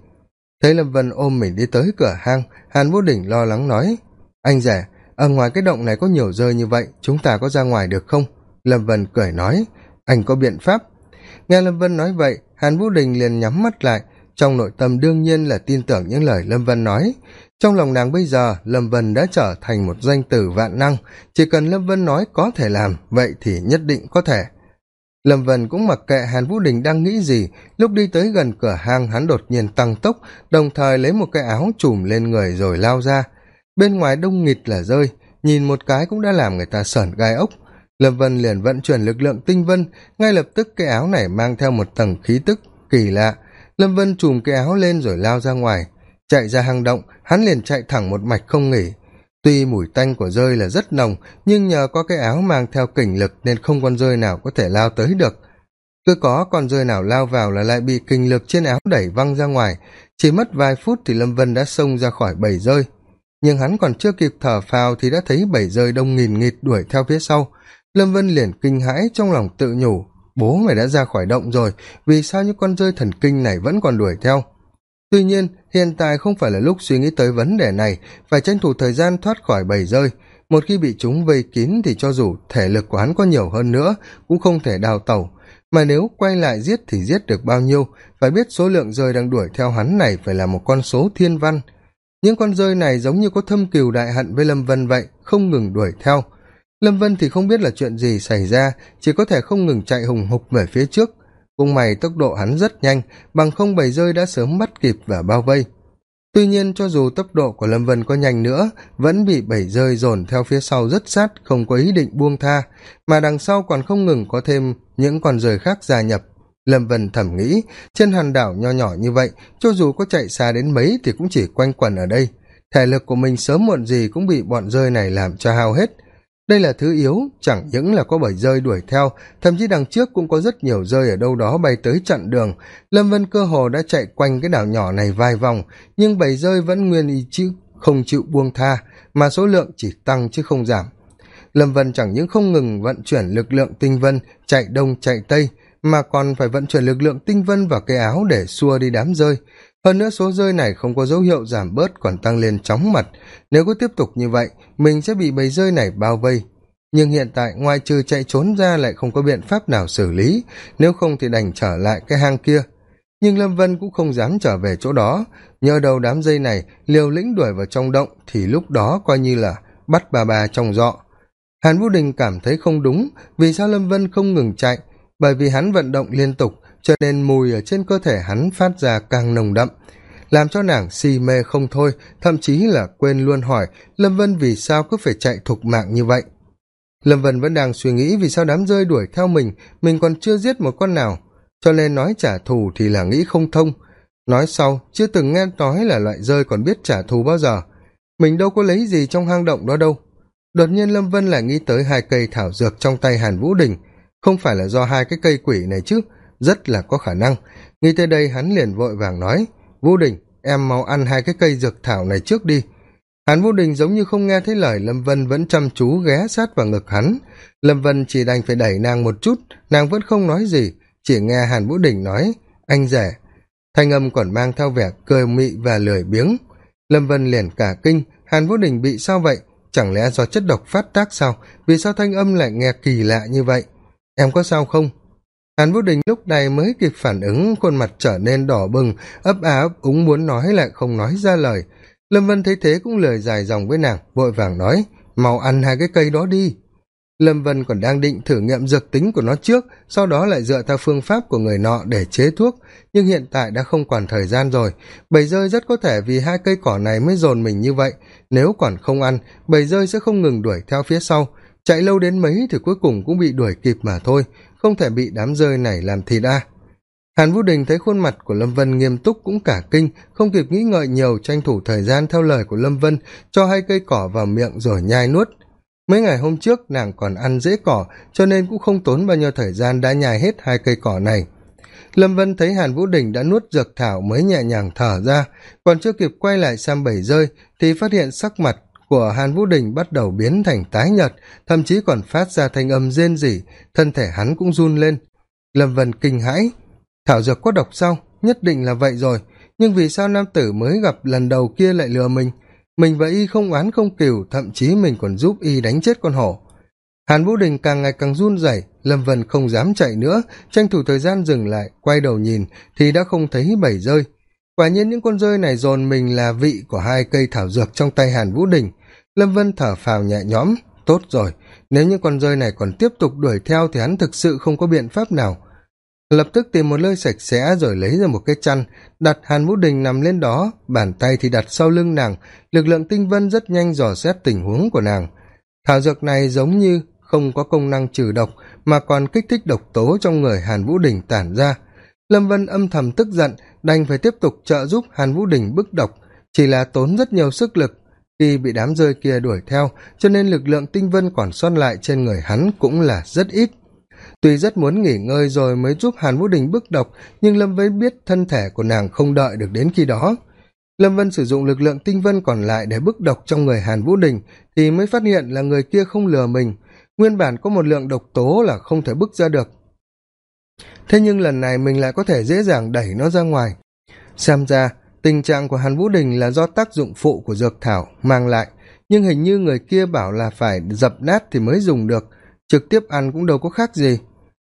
Thấy lâm vân ôm mình đi tới cửa hang, hàn vô đỉnh lo lắng nói, anh rể, ở ngoài cái động này có nhiều rơi như vậy, chúng ta có ra ngoài được không? Lâm vân cười nói, anh có biện pháp. Nghe lâm vân nói vậy, hàn vũ đình liền nhắm mắt lại trong nội tâm đương nhiên là tin tưởng những lời lâm vân nói. Trong lòng nàng bây giờ, lâm vân đã trở thành một danh tử vạn năng. Chỉ cần lâm vân nói có thể làm, vậy thì nhất định có thể. Lâm vân cũng mặc kệ hàn vũ đình đang nghĩ gì. Lúc đi tới gần cửa hang, hắn đột nhiên tăng tốc, đồng thời lấy một cái áo chùm lên người rồi lao ra. Bên ngoài đông nghịt là rơi, nhìn một cái cũng đã làm người ta sởn gai ốc. Lâm vân liền vận chuyển lực lượng tinh vân, ngay lập tức cái áo này mang theo một tầng khí tức kỳ lạ lâm vân chùm cái áo lên rồi lao ra ngoài. Chạy ra hang động, hắn liền chạy thẳng một mạch không nghỉ. Tuy mùi tanh của rơi là rất nồng, nhưng nhờ có cái áo mang theo kình lực nên không con rơi nào có thể lao tới được. Cứ có con rơi nào lao vào là lại bị kình lực trên áo đẩy văng ra ngoài. Chỉ mất vài phút thì lâm vân đã xông ra khỏi bầy rơi. Nhưng hắn còn chưa kịp thở phào thì đã thấy bầy rơi đông nghìn nghịt đuổi theo phía sau. Lâm vân liền kinh hãi trong lòng tự nhủ bố mày đã ra khỏi động rồi, vì sao những con rơi thần kinh này vẫn còn đuổi theo? Tuy nhiên, hiện tại không phải là lúc suy nghĩ tới vấn đề này, phải tranh thủ thời gian thoát khỏi bầy rơi. Một khi bị chúng vây kín thì cho dù thể lực của hắn có nhiều hơn nữa, cũng không thể đào tẩu. Mà nếu quay lại giết thì giết được bao nhiêu, phải biết số lượng rơi đang đuổi theo hắn này phải là một con số thiên văn. Những con rơi này giống như có thâm cừu đại hận với lâm vân vậy, không ngừng đuổi theo lâm vân thì không biết là chuyện gì xảy ra, chỉ có thể không ngừng chạy hùng hục về phía trước. Cung mày tốc độ hắn rất nhanh, bằng không bầy rơi đã sớm bắt kịp và bao vây. Tuy nhiên cho dù tốc độ của lâm vân có nhanh nữa, vẫn bị bầy rơi dồn theo phía sau rất sát, không có ý định buông tha. Mà đằng sau còn không ngừng có thêm những con rơi khác gia nhập. Lâm vân thầm nghĩ, trên hòn đảo nho nhỏ như vậy, cho dù có chạy xa đến mấy thì cũng chỉ quanh quẩn ở đây. Thể lực của mình sớm muộn gì cũng bị bọn rơi này làm cho hao hết đây là thứ yếu, chẳng những là có bầy rơi đuổi theo, thậm chí đằng trước cũng có rất nhiều rơi ở đâu đó bay tới chặn đường. Lâm vân cơ hồ đã chạy quanh cái đảo nhỏ này vài vòng, nhưng bầy rơi vẫn nguyên ý chứ không chịu buông tha, mà số lượng chỉ tăng chứ không giảm. Lâm vân chẳng những không ngừng vận chuyển lực lượng tinh vân chạy đông chạy tây, mà còn phải vận chuyển lực lượng tinh vân vào cái áo để xua đi đám rơi hơn nữa số rơi này không có dấu hiệu giảm bớt còn tăng lên chóng mặt. Nếu cứ tiếp tục như vậy, mình sẽ bị bầy rơi này bao vây. Nhưng hiện tại, ngoài trừ chạy trốn ra lại không có biện pháp nào xử lý. Nếu không thì đành trở lại cái hang kia. Nhưng lâm vân cũng không dám trở về chỗ đó. Nhờ đầu đám dây này, liều lĩnh đuổi vào trong động thì lúc đó coi như là bắt bà bà trong dọ. Hàn vũ đình cảm thấy không đúng vì sao lâm vân không ngừng chạy? Bởi vì hắn vận động liên tục cho nên mùi ở trên cơ thể hắn phát ra càng nồng đậm, làm cho nàng si mê không thôi, thậm chí là quên luôn hỏi, lâm vân vì sao cứ phải chạy thục mạng như vậy? Lâm vân vẫn đang suy nghĩ vì sao đám rơi đuổi theo mình mình còn chưa giết một con nào, cho nên nói trả thù thì là nghĩ không thông. Nói sau, chưa từng nghe nói là loại rơi còn biết trả thù bao giờ. Mình đâu có lấy gì trong hang động đó đâu. Đột nhiên lâm vân lại nghĩ tới hai cây thảo dược trong tay hàn vũ đình. Không phải là do hai cái cây quỷ này chứ rất là có khả năng. Nghĩ tới đây hắn liền vội vàng nói, vũ đình, em mau ăn hai cái cây dược thảo này trước đi. Hắn vũ đình giống như không nghe thấy lời, lâm vân vẫn chăm chú ghé sát vào ngực hắn. Lâm vân chỉ đành phải đẩy nàng một chút, nàng vẫn không nói gì, chỉ nghe hàn vũ đình nói, anh rể. Thanh âm còn mang theo vẻ cười mị và lười biếng. Lâm vân liền cả kinh, hàn vũ đình bị sao vậy? Chẳng lẽ do chất độc phát tác sao? Vì sao thanh âm lại nghe kỳ lạ như vậy? Em có sao không? Hàn vũ đình lúc này mới kịp phản ứng, khuôn mặt trở nên đỏ bừng, ấp á ấp úng muốn nói lại không nói ra lời. Lâm vân thấy thế cũng lời dài dòng với nàng, vội vàng nói, mau ăn hai cái cây đó đi. Lâm vân còn đang định thử nghiệm dược tính của nó trước, sau đó lại dựa theo phương pháp của người nọ để chế thuốc, nhưng hiện tại đã không còn thời gian rồi. Bầy rơi rất có thể vì hai cây cỏ này mới dồn mình như vậy. Nếu còn không ăn, bầy rơi sẽ không ngừng đuổi theo phía sau. Chạy lâu đến mấy thì cuối cùng cũng bị đuổi kịp mà thôi không thể bị đám rơi này làm thịt a. Hàn vũ đình thấy khuôn mặt của lâm vân nghiêm túc cũng cả kinh, không kịp nghĩ ngợi nhiều, tranh thủ thời gian theo lời của lâm vân, cho hai cây cỏ vào miệng rồi nhai nuốt. Mấy ngày hôm trước, nàng còn ăn dễ cỏ, cho nên cũng không tốn bao nhiêu thời gian đã nhai hết hai cây cỏ này. Lâm vân thấy hàn vũ đình đã nuốt dược thảo mới nhẹ nhàng thở ra, còn chưa kịp quay lại xem bầy rơi, thì phát hiện sắc mặt của hàn vũ đình bắt đầu biến thành tái nhợt, thậm chí còn phát ra thanh âm rên rỉ, thân thể hắn cũng run lên. Lâm vân kinh hãi, thảo dược có độc sao? Nhất định là vậy rồi. Nhưng vì sao nam tử mới gặp lần đầu kia lại lừa mình? Mình và y không oán không cừu, thậm chí mình còn giúp y đánh chết con hổ. Hàn vũ đình càng ngày càng run rẩy, lâm vân không dám chạy nữa, tranh thủ thời gian dừng lại, quay đầu nhìn thì đã không thấy bảy rơi. Quả nhiên những con rơi này dồn mình là vị của hai cây thảo dược trong tay hàn vũ đình lâm vân thở phào nhẹ nhõm. Tốt rồi, nếu những con rơi này còn tiếp tục đuổi theo thì hắn thực sự không có biện pháp nào. Lập tức tìm một nơi sạch sẽ rồi lấy ra một cái chăn, đặt hàn vũ đình nằm lên đó, bàn tay thì đặt sau lưng nàng. Lực lượng tinh vân rất nhanh dò xét tình huống của nàng. Thảo dược này giống như không có công năng trừ độc, mà còn kích thích độc tố trong người hàn vũ đình tản ra. Lâm vân âm thầm tức giận, đành phải tiếp tục trợ giúp hàn vũ đình bức độc. Chỉ là tốn rất nhiều sức lực khi bị đám rơi kia đuổi theo, cho nên lực lượng tinh vân còn sót lại trên người hắn cũng là rất ít. Tuy rất muốn nghỉ ngơi rồi mới giúp hàn vũ đình bức độc, nhưng lâm vân biết thân thể của nàng không đợi được đến khi đó. Lâm vân sử dụng lực lượng tinh vân còn lại để bức độc trong người hàn vũ đình thì mới phát hiện là người kia không lừa mình. Nguyên bản có một lượng độc tố là không thể bức ra được. Thế nhưng lần này mình lại có thể dễ dàng đẩy nó ra ngoài. Xem ra tình trạng của hàn vũ đình là do tác dụng phụ của dược thảo mang lại, nhưng hình như người kia bảo là phải dập nát thì mới dùng được, trực tiếp ăn cũng đâu có khác gì.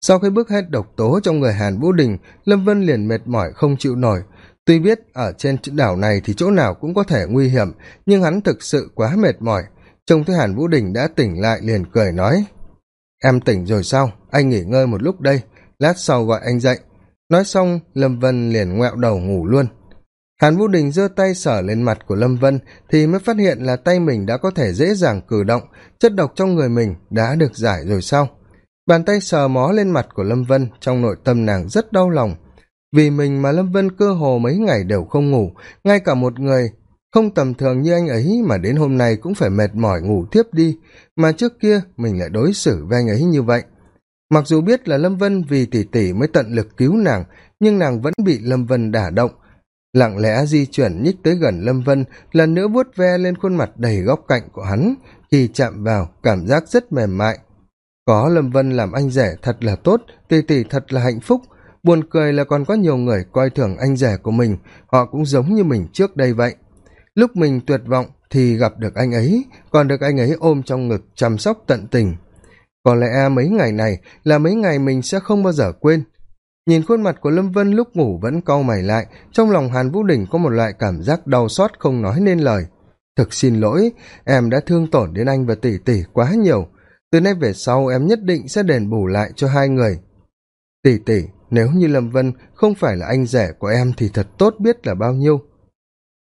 Sau khi bước hết độc tố trong người hàn vũ đình, lâm vân liền mệt mỏi không chịu nổi. Tuy biết ở trên đảo này thì chỗ nào cũng có thể nguy hiểm, nhưng hắn thực sự quá mệt mỏi. Trông thấy hàn vũ đình đã tỉnh lại liền cười nói, em tỉnh rồi sao? Anh nghỉ ngơi một lúc đây, lát sau gọi anh dậy. Nói xong, lâm vân liền ngoẹo đầu ngủ luôn hàn vũ đình giơ tay sờ lên mặt của lâm vân thì mới phát hiện là tay mình đã có thể dễ dàng cử động chất độc trong người mình đã được giải rồi Sau, bàn tay sờ mó lên mặt của lâm vân trong nội tâm nàng rất đau lòng. Vì mình mà lâm vân cơ hồ mấy ngày đều không ngủ ngay cả một người không tầm thường như anh ấy mà đến hôm nay cũng phải mệt mỏi ngủ thiếp đi mà trước kia mình lại đối xử với anh ấy như vậy. Mặc dù biết là lâm vân vì tỉ tỉ mới tận lực cứu nàng nhưng nàng vẫn bị lâm vân đả động lặng lẽ di chuyển nhích tới gần lâm vân, lần nữa vuốt ve lên khuôn mặt đầy góc cạnh của hắn, khi chạm vào, cảm giác rất mềm mại. Có lâm vân làm anh rể thật là tốt tỉ tỉ thật là hạnh phúc. Buồn cười là còn có nhiều người coi thường anh rể của mình, họ cũng giống như mình trước đây vậy. Lúc mình tuyệt vọng thì gặp được anh ấy, còn được anh ấy ôm trong ngực chăm sóc tận tình. Có lẽ mấy ngày này là mấy ngày mình sẽ không bao giờ quên nhìn khuôn mặt của lâm vân lúc ngủ vẫn cau mày lại, trong lòng hàn vũ đình có một loại cảm giác đau xót không nói nên lời. Thực xin lỗi, em đã thương tổn đến anh và tỷ tỷ quá nhiều. Từ nay về sau em nhất định sẽ đền bù lại cho hai người. Tỷ tỷ, nếu như lâm vân không phải là anh rể của em thì thật tốt biết là bao nhiêu.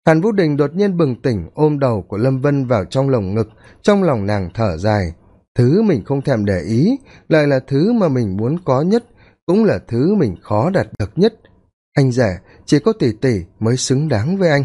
Hàn vũ đình đột nhiên bừng tỉnh, ôm đầu của lâm vân vào trong lồng ngực, trong lòng nàng thở dài. Thứ mình không thèm để ý, lại là thứ mà mình muốn có nhất cũng là thứ mình khó đạt được nhất. Anh rể chỉ có tỷ tỷ mới xứng đáng với anh.